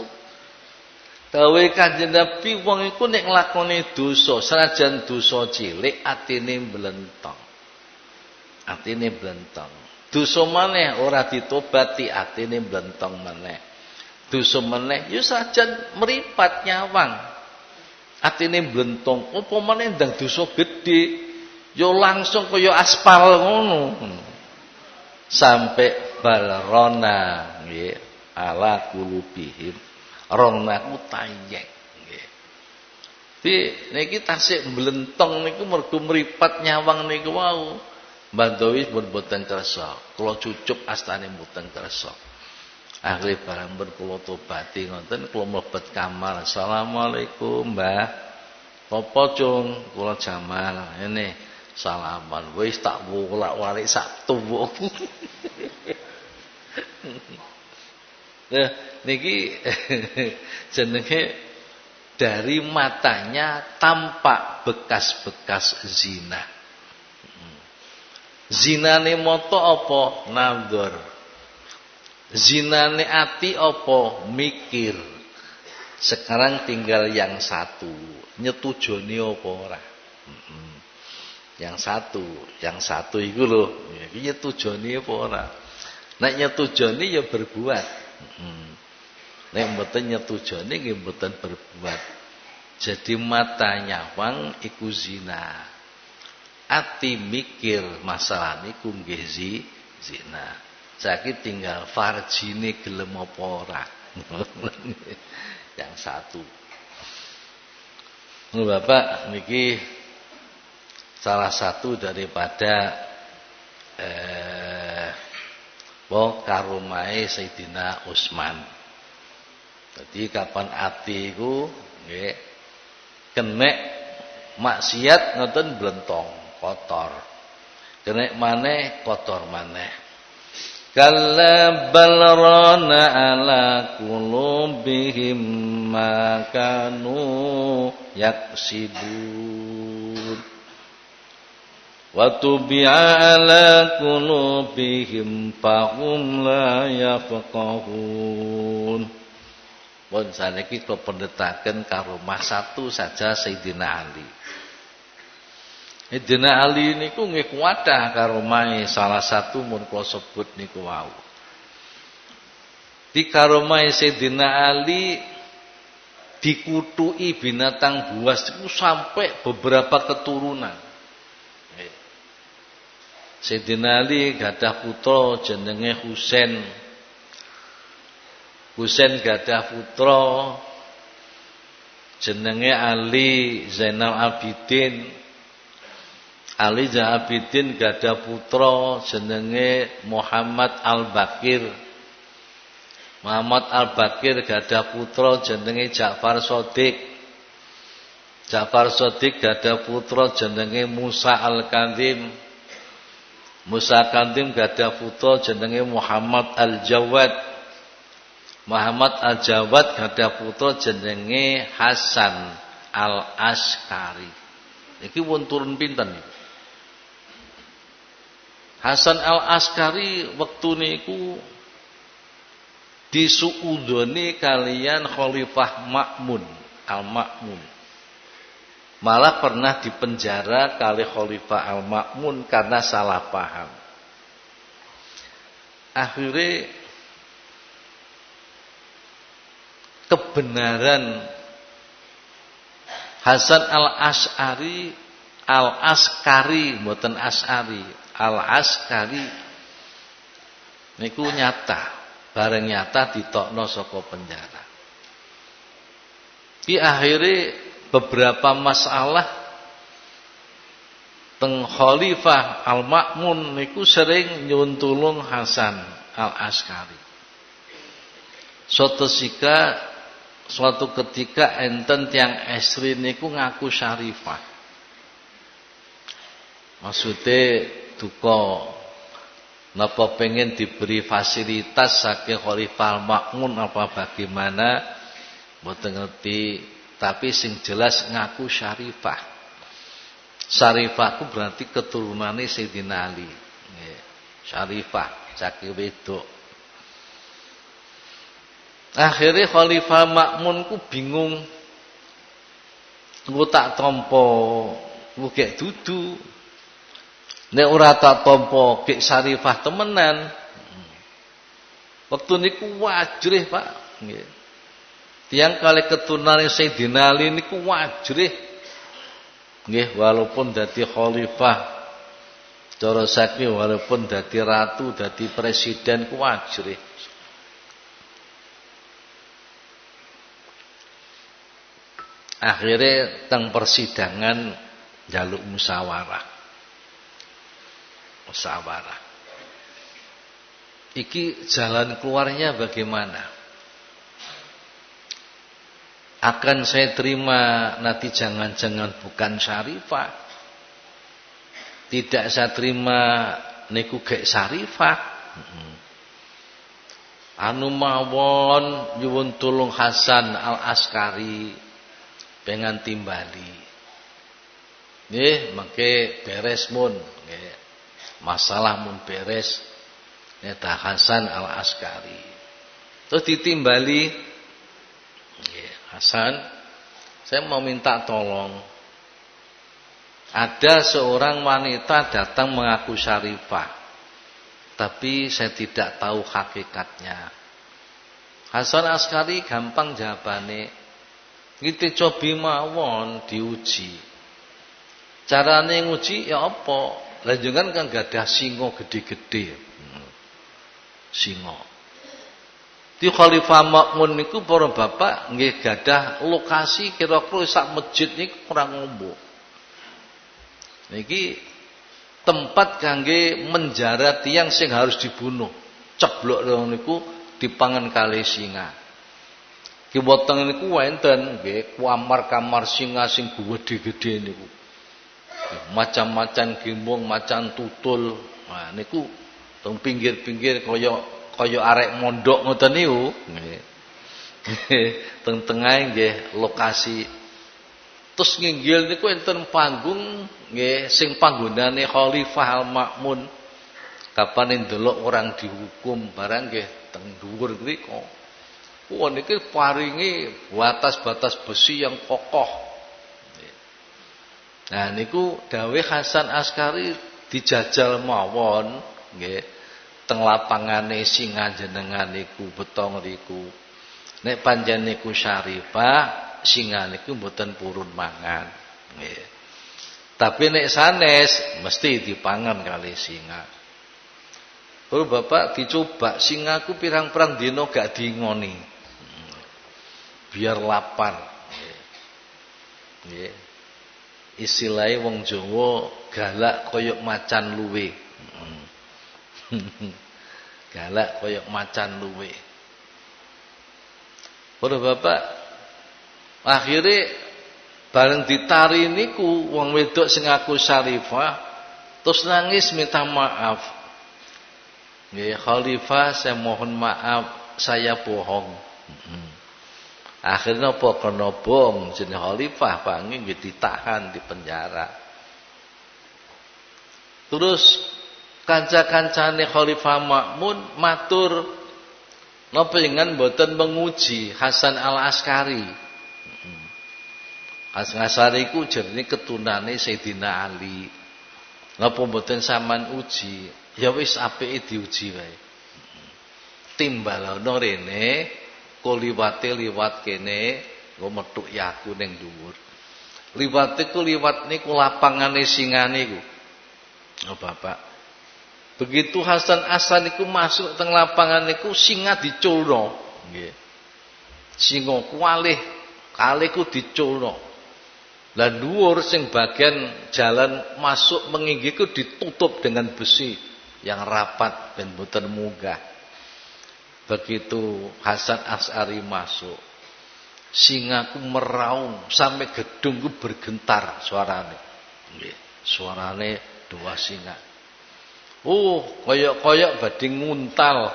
Dawe Kanjeng Nabi wong iku nek nglakoni dosa, senajan dosa cilik atine mlentong. Atine mlentong. Dosa maneh ora ditobati atine mlentong maneh. Dosa meneh ya sajan meripat nyawang. Atine mlentong, apa maneh ndang dosa gedhe. Ya langsung kaya aspal ngono. Sampai balrona nggih ala kulubihim ronaku tayek nggih. Di niki tasik mlentong niku mergo mripat nyawang niku wau. Bandowi pun boten kersa. Kula cucup astane boten kersa. Akhire barang ben kula tobati ngoten kula mlebet kamar. Assalamualaikum, Mbah. Apa cung? Kula Jamal. Salaman. Wis tak wolak-walik sak. Nah, niki jenenge dari matanya tampak bekas-bekas zina. Zinane moto apa? Nazar. Zinane ati apa? Mikir. Sekarang tinggal yang satu, nyetujoni apa ora? Yang satu, yang satu iku lho, iki nyetujoni apa ora? Nek nyetujoni ya berbuat. Hmm. Nek mboten nyetujoni nggih mboten berbuat. Jadi mata nyawang iku zina. Ati mikir masalah niku nggih zina. Saiki tinggal farjine gelem apa ora. Yang satu. Bapak niki salah satu daripada eh, Wong karumai Sayyidina Utsman. Jadi kapan ati iku nggih kenek maksiat ngoten blentong, kotor. Kenek maneh kotor maneh. Kalla bal rana ala qulubihim ma kanu yaksibun. وطبع على قلوبهم فهم لا يفقهون Pun saniki kula pendetaken karo mas satu saja Sayyidina Ali. Sayyidina Ali niku nggih kuwadah karo mae salah satu mun kula sebut niku wau. Di karomai Sayyidina Ali dikutui binatang buas itu sampai beberapa keturunan. Sayyidina Ali gadah putra jenenge Husain. Husain gadah putra jenenge Ali Zainal Abidin. Ali Zainal Abidin gadah putra jenenge Muhammad Al-Bakir. Muhammad Al-Bakir gadah putra jenenge Ja'far Shadiq. Ja'far Shadiq gada putra jenenge Musa Al-Kandim. Musa Kandim gada putra jenenge Muhammad Al-Jawad. Muhammad Al-Jawad gada putra jenenge Hasan Al-Askari. Iki pun turun pinten. Hasan Al-Askari waktu niku disuudoni kalian Khalifah Makmun Al-Makmun Malah pernah dipenjara kali Khalifah Al-Ma'mun karena salah paham. Akhirnya kebenaran Hasan Al-As'ari Al-Askari buatan As'ari Al-Askari niku nyata bareng nyata ditokno saka penjara. Di akhirnya beberapa masalah teng Khalifah Al-Ma'mun niku sering nyuwun tulung Hasan Al-Askari. Suatu sika suatu ketika enten tiang esri niku ngaku syarifah. Maksudnya duka napa pengen diberi fasilitas saking Khalifah Al-Ma'mun apa bagaimana mboten ngerti tapi sing jelas ngaku syarifah. Syarifah ku berarti keturunannya Sayyidina Ali. Syarifah, caki wedok. Akhirnya Khalifah Makmun ku bingung. Ku tak tompo, ku gek dudu. Nek ora tak tompo, gek Syarifah temenan. Waktu niku wajrih, Pak. Nggih. Tiang kali keturunan Sayyidina Ali niku wajrih. Nggih, walaupun dadi khalifah cara sakit walaupun dadi ratu, dadi presiden ku wajrih. Akhirnya teng persidangan jaluk musyawarah. Musyawarah. Iki jalan keluarnya bagaimana? Akan saya terima nanti jangan-jangan bukan syarifah. Tidak saya terima niku gek syarifah. Anu mawon nyuwun tulung Hasan Al Askari pengen timbali. Nggih, mangke beres mun. Masalah mun beres Neta Hasan Al Askari. Terus ditimbali nggih. Hasan, saya mau minta tolong. Ada seorang wanita datang mengaku syarifah. Tapi saya tidak tahu hakikatnya. Hasan Askari gampang jawabannya. Kita cobi mawon diuji. Carane nguji ya apa? Lanjungan kan gak ada singo gede-gede. Hmm. Singo. Di Khalifah Makmun niku para bapak nggih gadah lokasi kira-kira sak masjid niku kurang ngombo. Niki tempat kangge menjara tiang sing harus dibunuh. Ceblok niku dipangan kali singa. Ki weteng niku wenten nggih kamar-kamar singa sing gedhe-gedhe niku. Macam-macam gimbung, macam tutul. Nah niku teng pinggir-pinggir kaya kaya arek mondok ngoten niku nggih. Teng tengah nggih lokasi terus nginggil niku enten panggung nggih sing panggonane Khalifah Al-Ma'mun. Kapan ndelok orang dihukum barang nggih teng dhuwur mriku. Wah niki paringi batas-batas besi yang kokoh. Nah niku dawuh Hasan Askari dijajal mawon nggih teng lapangane singa jenengan niku betong niku nek panjen niku syarifah singa niku mboten purun mangan. Nggih. Tapi nek sanes mesti dipangan kali singa. Oh bapak dicoba. Singaku pirang-pirang dino gak diingoni biar lapar nggih. Istilahnya wong Jawa galak koyok macan luwe Galak koyok macan luwe. Para bapak akhirnya Bareng ditari niku wong wedok sing aku Syarifah terus nangis minta maaf. Nggih, Khalifah saya mohon maaf, saya bohong. Akhirnya apa kena bong jeneng Khalifah panggih ditahan di penjara. Terus kanca-kancane Khalifah Makmun matur napa dengan boten menguji Hasan Al Askari. Asngasari iku jernih ketunane Sayyidina Ali. Napa mboten sampean uji? Ya wis apike diuji wae. Timbalana rene kuliwate liwat kene nggo metuk yaku ning dhuwur. Liwate ku liwat niku lapangane singane iku. Oh Bapak. Begitu Hasan Asan iku masuk teng lapangan niku singa diculno. Nggih. Singa kualih kalih ku diculno. Lah dhuwur sing bagian jalan masuk menginggiku ditutup dengan besi yang rapat dan boten munggah. Begitu Hasan As'ari masuk, singaku meraung sampai gedungku bergentar suarane. Suarane dua singa. Oh, koyok-koyok badhe nguntal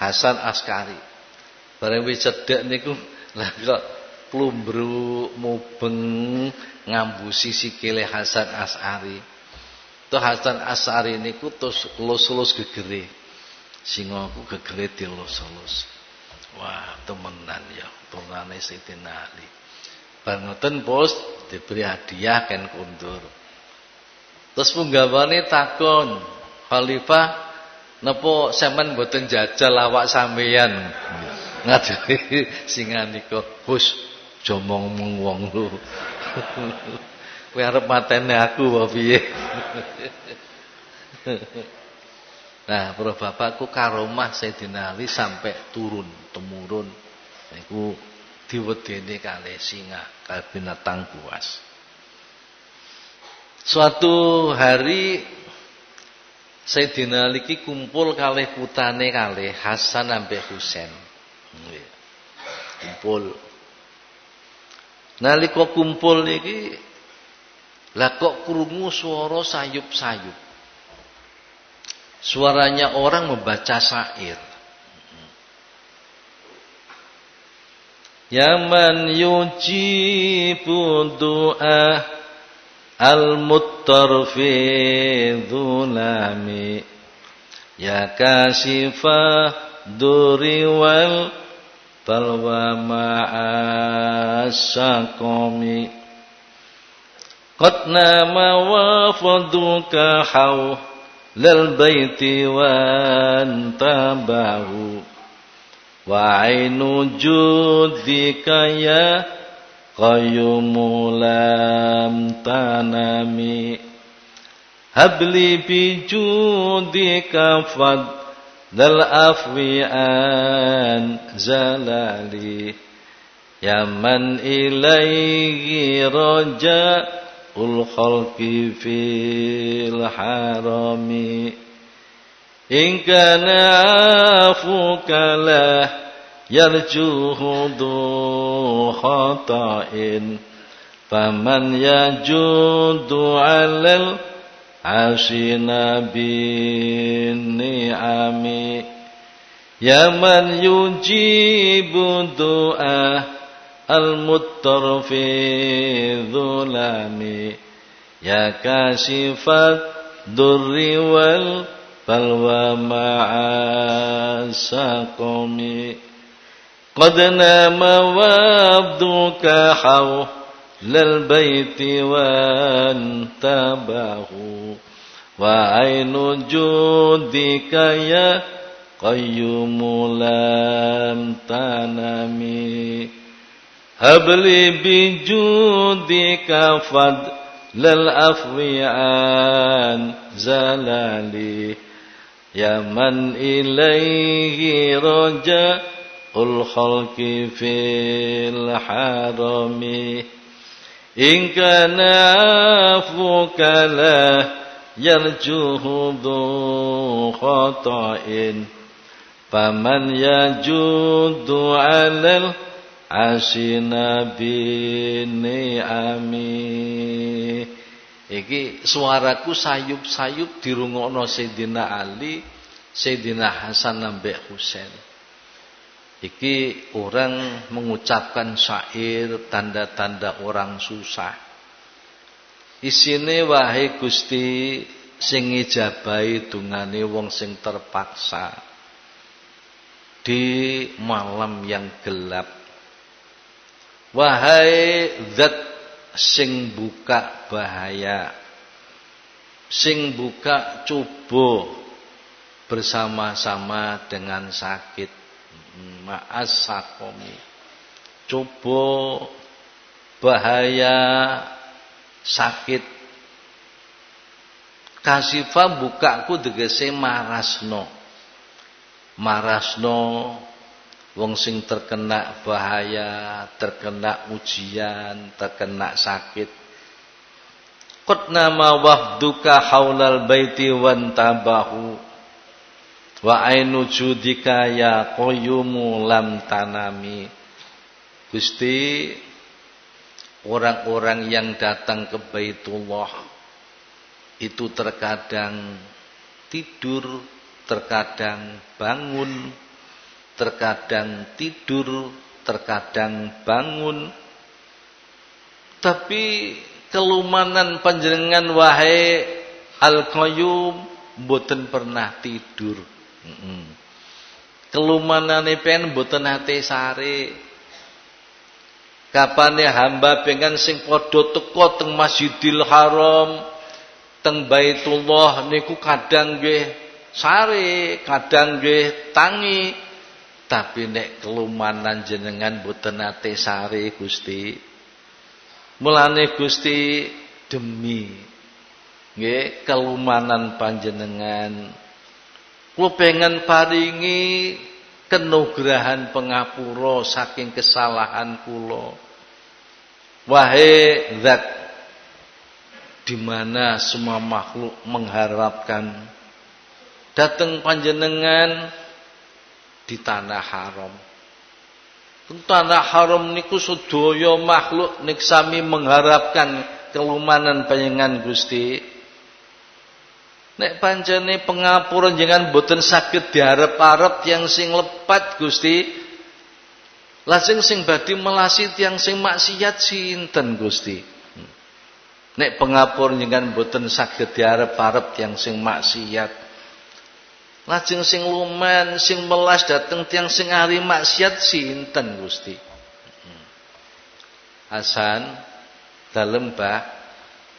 Hasan Askari. Bareng wis cedhek niku lah kok plumbru mubeng ngambusi sikile Hasan As'ari. Tuh Hasan As'ari niku terus lus-lus gegere. Singaku gegere dilus-lus. Wah, temenan ya, turunane Sayyidina Ali. Bar bos diberi hadiah kan kundur. Terus penggawane takon, Khalifah napa sampean mboten jajal awak sampeyan? Ngadili singanika, "Hus, jomong wong lu. Kowe arep matene aku apa piye? Nah, para bapakku karomah Sayyidina Ali sampai turun temurun niku diwedeni kalih singa, kalih binatang buas. Suatu hari Sayyidina Ali ki kumpul kalih putane kalih Hasan sampai Husain. Kumpul Nalika kumpul niki lah kok krungu swara sayup-sayup. Suaranya orang membaca syair. Yaman yujibu du'a al-muttar fi dhulami. Ya kasifa duri wal balwa ma'asaqami qad nama wa faduka haw lal baiti wa tabahu qayyumu lam tanami. Habli bi judika fad dal afwi an zalali. Ya man ilaihi raja ul khalqi fil harami. In kana yarjuhu du khata'in faman yajudu alal عاشنا بالنعم يا من يجيب دعاء المضطر في الظلام يا كاشف الضر والبلوى مع السقم قد نام وابدك حول للبيت وانتبه وعين جودك يا قيوم لم تنمي هب لي بجودك فضل العفو عن زلالي. يا من إليه رجاء الخلق في الحرم إن كان عفوك لا يرجوه ذو خطأ فمن يجود على asina bini ami iki suaraku sayup-sayup dirungokno Sayyidina Ali Sayyidina Hasan nambah Husain iki orang mengucapkan syair tanda-tanda orang susah. Isine wahai Gusti sing ngijabahi dungane wong sing terpaksa. Di malam yang gelap. Wahai zat sing buka bahaya sing buka cubo bersama-sama dengan sakit maas sakomi. Cubo bahaya sakit. Kasifa bukaku degese marasno. Marasno Wong sing terkena bahaya, terkena ujian, terkena sakit. Qad nama wahduka haulal baiti wan tabahu wa ainu judika ya qayyumu lam tanami. Gusti orang-orang yang datang ke Baitullah itu terkadang tidur, terkadang bangun, terkadang tidur, terkadang bangun. Tapi kelumanan panjenengan wahai Al-Qayyum mboten pernah tidur. Heeh. Kelumanane pen mboten ate sare. Kapane hamba pengen sing padha teka teng Masjidil Haram, teng Baitullah niku kadang nggih sare, kadang nggih tangi, tapi nek kelumanan jenengan boten nate sare Gusti. Mulane Gusti demi nggih kelumanan panjenengan kula pengen paringi kenugrahan pengapura saking kesalahan kula. Wahai zat di mana semua makhluk mengharapkan datang panjenengan di tanah haram. Tanah haram niku sedaya makhluk nik sami mengharapkan kelumanan panjenengan Gusti. Nek pancene pengapura jangan boten saged diarep-arep yang sing lepat Gusti. Lajeng sing badhe melasi tiang sing maksiat sinten Gusti. Nek pengapura jangan boten saged diarep-arep yang sing maksiat. Lajeng sing lumen, sing melas dateng tiang sing ahli maksiat sinten Gusti. Hmm. Hasan dalem Mbah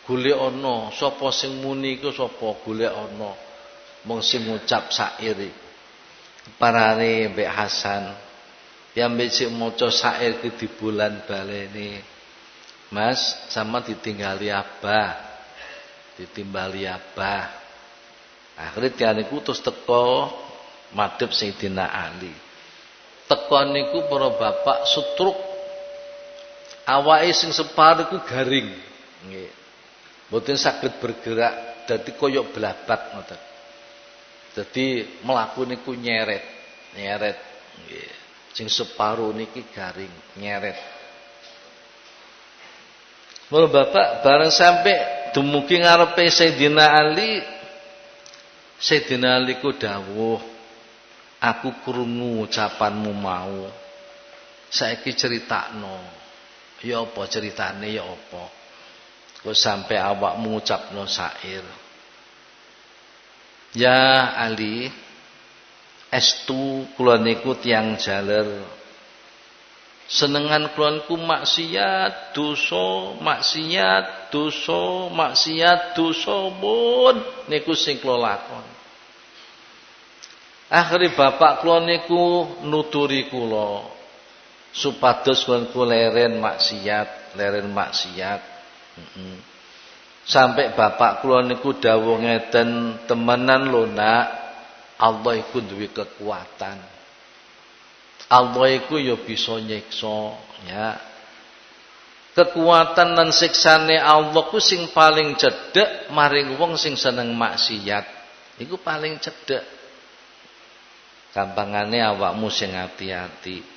golek ana sapa sing muni iku sapa golek ana. Mung sing ngucap syair parane Mbak Hasan yang sik maca syair ki di bulan baleni Mas sama ditinggali abah. Ditimbali abah. Akhirnya tiang niku terus teko madhep Sayyidina Ali. Teko niku para bapak sutruk. Awake sing separ garing. Mboten saged bergerak dadi kaya blabat ngoten. Dadi mlaku niku nyeret, nyeret nggih. Sing separuh niki garing, nyeret. Mula bapak bareng sampai dumugi ngarepe Sayyidina Ali Sayyidina Ali ku dawuh, aku krungu ucapanmu mau. Saiki critakno. Ya apa ceritane ya apa? Kok sampai awakmu ngucapno syair. Ya Ali, estu kula niku tiyang jaler. Senengan kula niku maksiat, dosa, maksiat, dosa, maksiat, dosa pun niku sing kula lakon. Bapak kula niku nuturi kula supados kula leren maksiat, leren maksiat. Sampai bapak kula niku dawuh ngeten, temenan lho nak, Allah iku duwe kekuatan. Allah iku ya bisa nyiksa, ya. Kekuatan dan siksane Allah ku sing paling cedek maring wong sing seneng maksiat. Iku paling cedek. Gampangane awakmu sing hati-hati.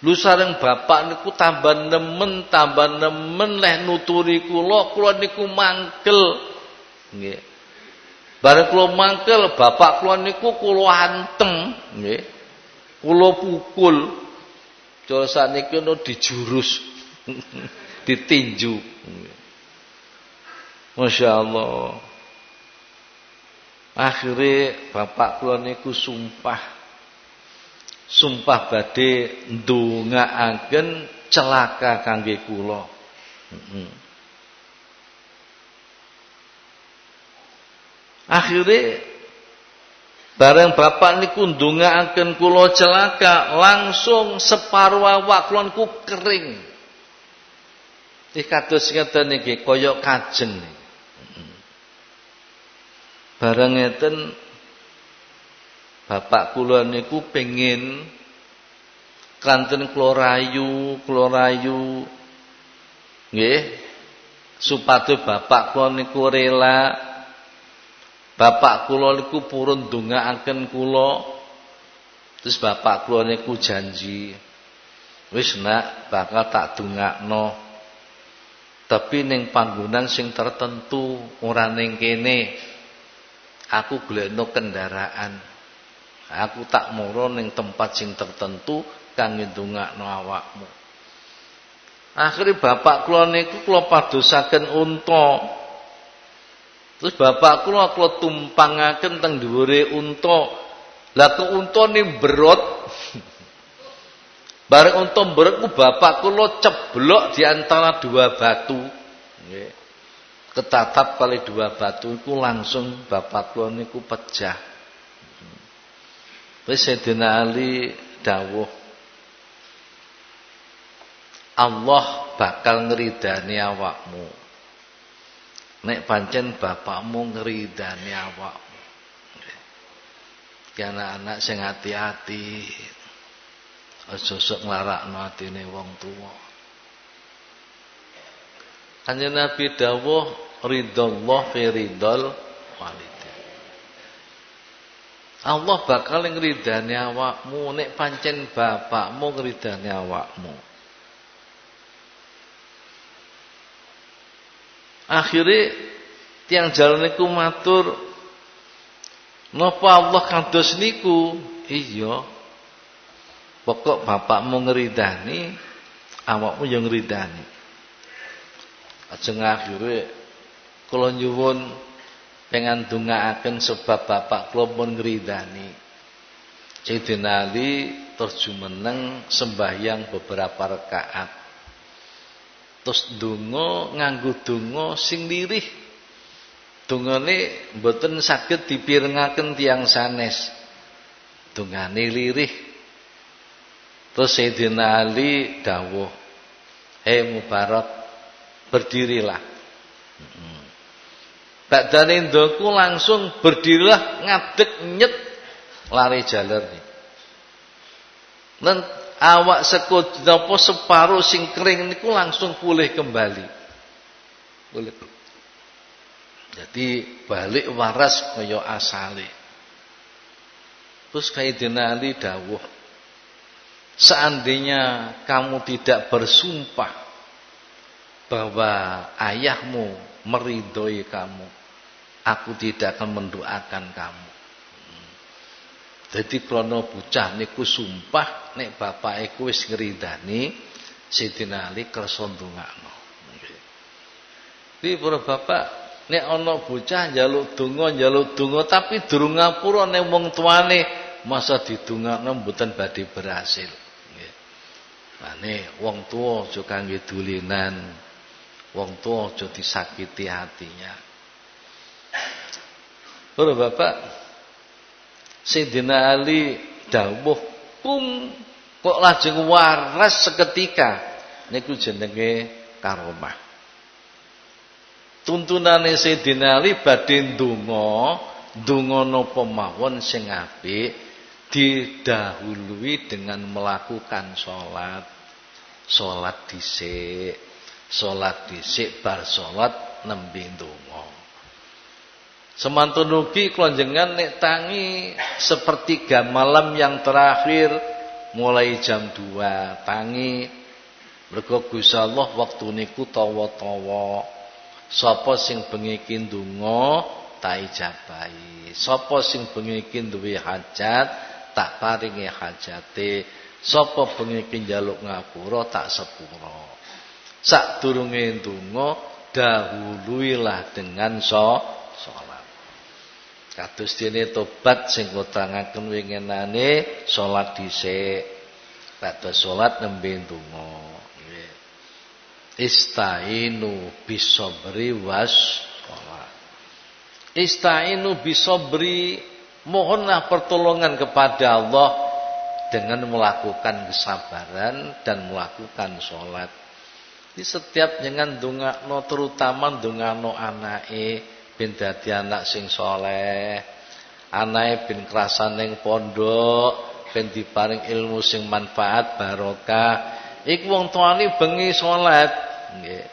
Lu sareng bapak niku tambah nemen, tambah nemen leh nuturi kula, kula niku mangkel. Nggih. Bareng kula mangkel, bapak kula niku kula antem, nggih. Kula pukul. Cara saniki ono dijurus. Ditinju. Masya Allah. Akhirnya bapak kula niku sumpah sumpah badhe ndongaaken celaka kangge kula. Akhire bareng bapak niku ndongaaken kula celaka, langsung separuh awak kula niku kering. Iki kados ngeten niki kaya kajeng. Bareng ngeten Bapak kula niku pengin kanten klorayu, klorayu nggih. Supados bapak kula niku rela. Bapak kula niku purun ndongaaken kula. Terus bapak kula niku janji wis nak bakal tak dongakno tapi ning panggonan sing tertentu ora ning kene aku golekno kendaraan Aku tak moro ning tempat sing tertentu kang ndongakno awakmu. Akhire bapak kula niku kula padosaken unta. Terus bapak kula kula tumpangaken teng dhuwure unta. Lah ke unta ni berot. Bareng unta berot ku bapak kula ceblok di antara dua batu. Ketatap kali dua batu itu langsung bapak kula niku pecah. Wis Sayyidina Ali dawuh Allah bakal ngeridani awakmu. Nek pancen bapakmu ngeridani awakmu. Ki anak-anak sing hati-hati. Aja sok nglarakno atine wong tuwa. Kanjeng Nabi dawuh ridallah fi ridal walid. Allah bakal ngridani awakmu nek pancen bapakmu ngridani awakmu. Akhirnya tiang jalan niku matur Napa Allah kados niku? Iya. Pokok bapakmu ngridani, awakmu yang ngridani. Ajeng akhire kula nyuwun pengen dongaaken sebab bapak kula pun ngridani. Sayyidina Ali terus sembahyang beberapa rakaat. Terus donga nganggo donga sing lirih. Dongane mboten saged dipirengaken tiang sanes. Dongane lirih. Terus Sayyidina Ali dawuh, "Hei Mubarak, berdirilah." Badane ndoku langsung berdirilah ngadeg nyet lari jalan nih. Dan awak sekut napa separuh sing kering niku langsung pulih kembali. Pulih. Jadi balik waras kaya asale. Terus Sayyidina Ali dawuh, seandainya kamu tidak bersumpah bahwa ayahmu meridhoi kamu, aku tidak akan mendoakan kamu. Jadi krono bocah niku sumpah nek bapak wis ngridani Sayyidina Ali kersa ndongakno. Nggih. para bapak nek ana bocah njaluk donga njaluk donga tapi durung ngapura nek wong tuane masa didongakno mboten badhe berhasil. Nggih. Mane wong tuwa aja kangge dulinan. Wong tuwa aja disakiti hatinya. Para bapak Sayyidina Ali dawuh kum kok lajeng waras seketika niku jenenge karomah. Tuntunane Sayyidina Ali badhe ndonga, ndonga napa mawon sing apik didahului dengan melakukan salat. Salat dhisik, salat dhisik bar salat nembe ndonga. Semantun ugi klonjengan nek tangi sepertiga malam yang terakhir mulai jam 2 tangi. Mergo Gusti Allah wektu niku tawa-tawa. Sapa sing bengi iki ndonga tak ijabahi sapa sing bengi iki duwe hajat tak paringi hajate. Sapa bengi iki njaluk ngapura tak sepura. Sadurunge ndonga dahuluilah dengan so kados dene tobat sing utrangaken winginane salat dhisik Pada salat nembe ndonga. Istainu bisobri was Istainu bisobri mohonlah pertolongan kepada Allah dengan melakukan kesabaran dan melakukan sholat. Di setiap dengan no terutama no anake bin dadi anak sing soleh, anake bin kerasan ning pondok, ben diparing ilmu sing manfaat barokah. Iku wong tuane bengi salat nggih.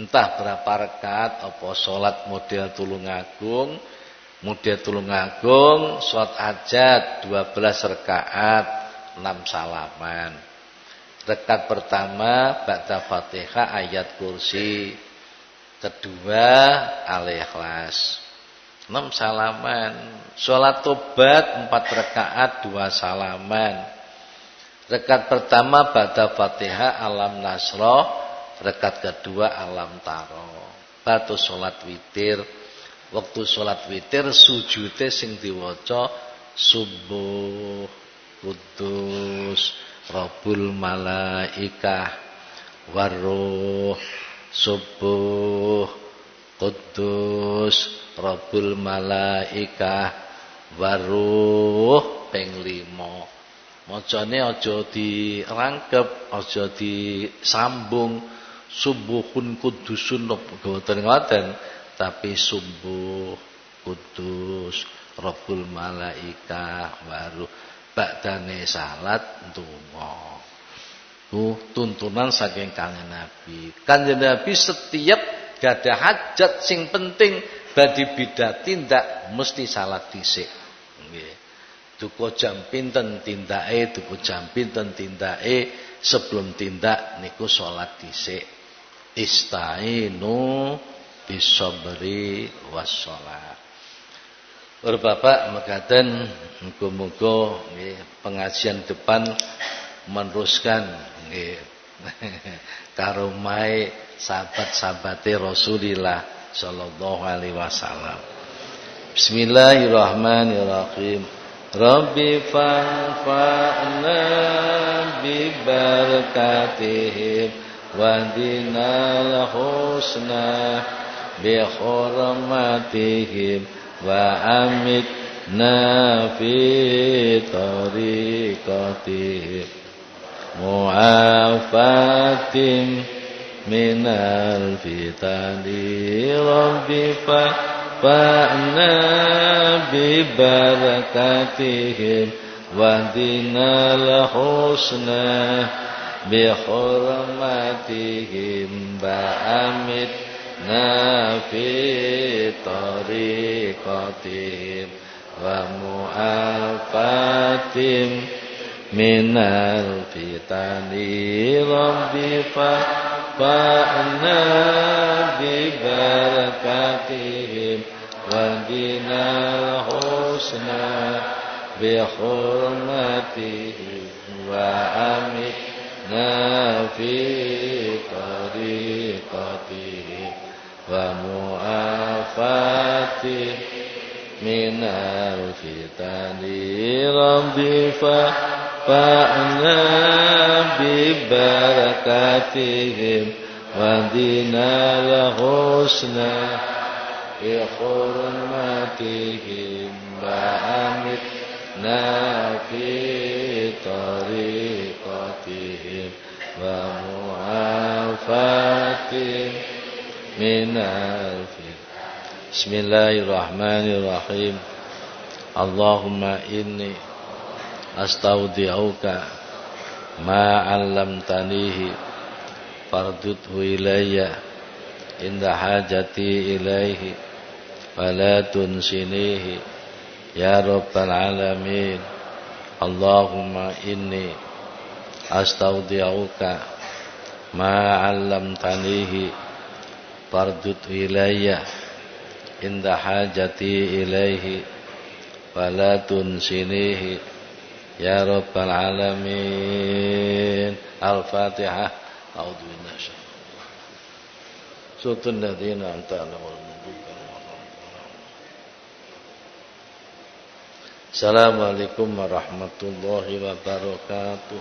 Entah berapa rakaat apa salat model tulungagung model tulungagung salat ajat 12 rakaat 6 salaman. Rakaat pertama ba'da Fatihah ayat kursi kedua al-ikhlas enam salaman. Sholat tobat empat rakaat dua salaman. Rekat pertama pada fatihah alam nasroh. Rekat kedua alam taro. Batu sholat witir. Waktu sholat witir sujute sing diwaca subuh kudus robul malaikah waruh subuh kudus Rabbul malaikah waruh ping 5. Macane aja dirangkep, aja disambung subuhun kudusun boten ngoten, tapi subuh kudus Rabbul malaikah waruh badane salat ndonga. Uh, tuntunan saking kangen Nabi. Kanjeng Nabi setiap gada hajat sing penting badhe bidhah tindak mesti salat dhisik. Nggih. Duka jam pinten tindake duka jam pinten tindake sebelum tindak niku salat dhisik. Istainu bisabri wassalat Bapak mekaten muga-muga pengajian depan meneruskan nggih karo sahabat-sahabate Rasulillah sallallahu alaihi wasallam. Bismillahirrahmanirrahim. Rabbi fa'na bi barakatihim wa dinal husna bi hurmatihim wa amitna fi tariqatihim mu'afatim minal fitani rabbi fa'na bi barakatihim wa dinal husna bi hurmatihim ba'amid nafi tariqatihim wa mu'afatim minal fitani rabbi fa'na bi barakatihim wa dinal husna bi hurmatihim wa aminna fi tariqatihim wa mu'afatihim. Minal fitani rabbi fa'na فأنا ببركاتهم ودينا الحسنى بحرمتهم وأمتنا في طريقتهم ومعافاتهم من الفتن بسم الله الرحمن الرحيم اللهم إني astaudi'uka ma 'allamtanihi fardudhu ilayya. Inda hajati ilaihi wala tunsinihi. Ya rabbal alamin. Allahumma inni astaudi'uka ma 'allamtanihi fardud ilayya. Inda hajati ilaihi fala tunsinihi يا رب العالمين. الفاتحة. أعوذ بالله شر صوت الذين أنت السلام عليكم ورحمة الله وبركاته.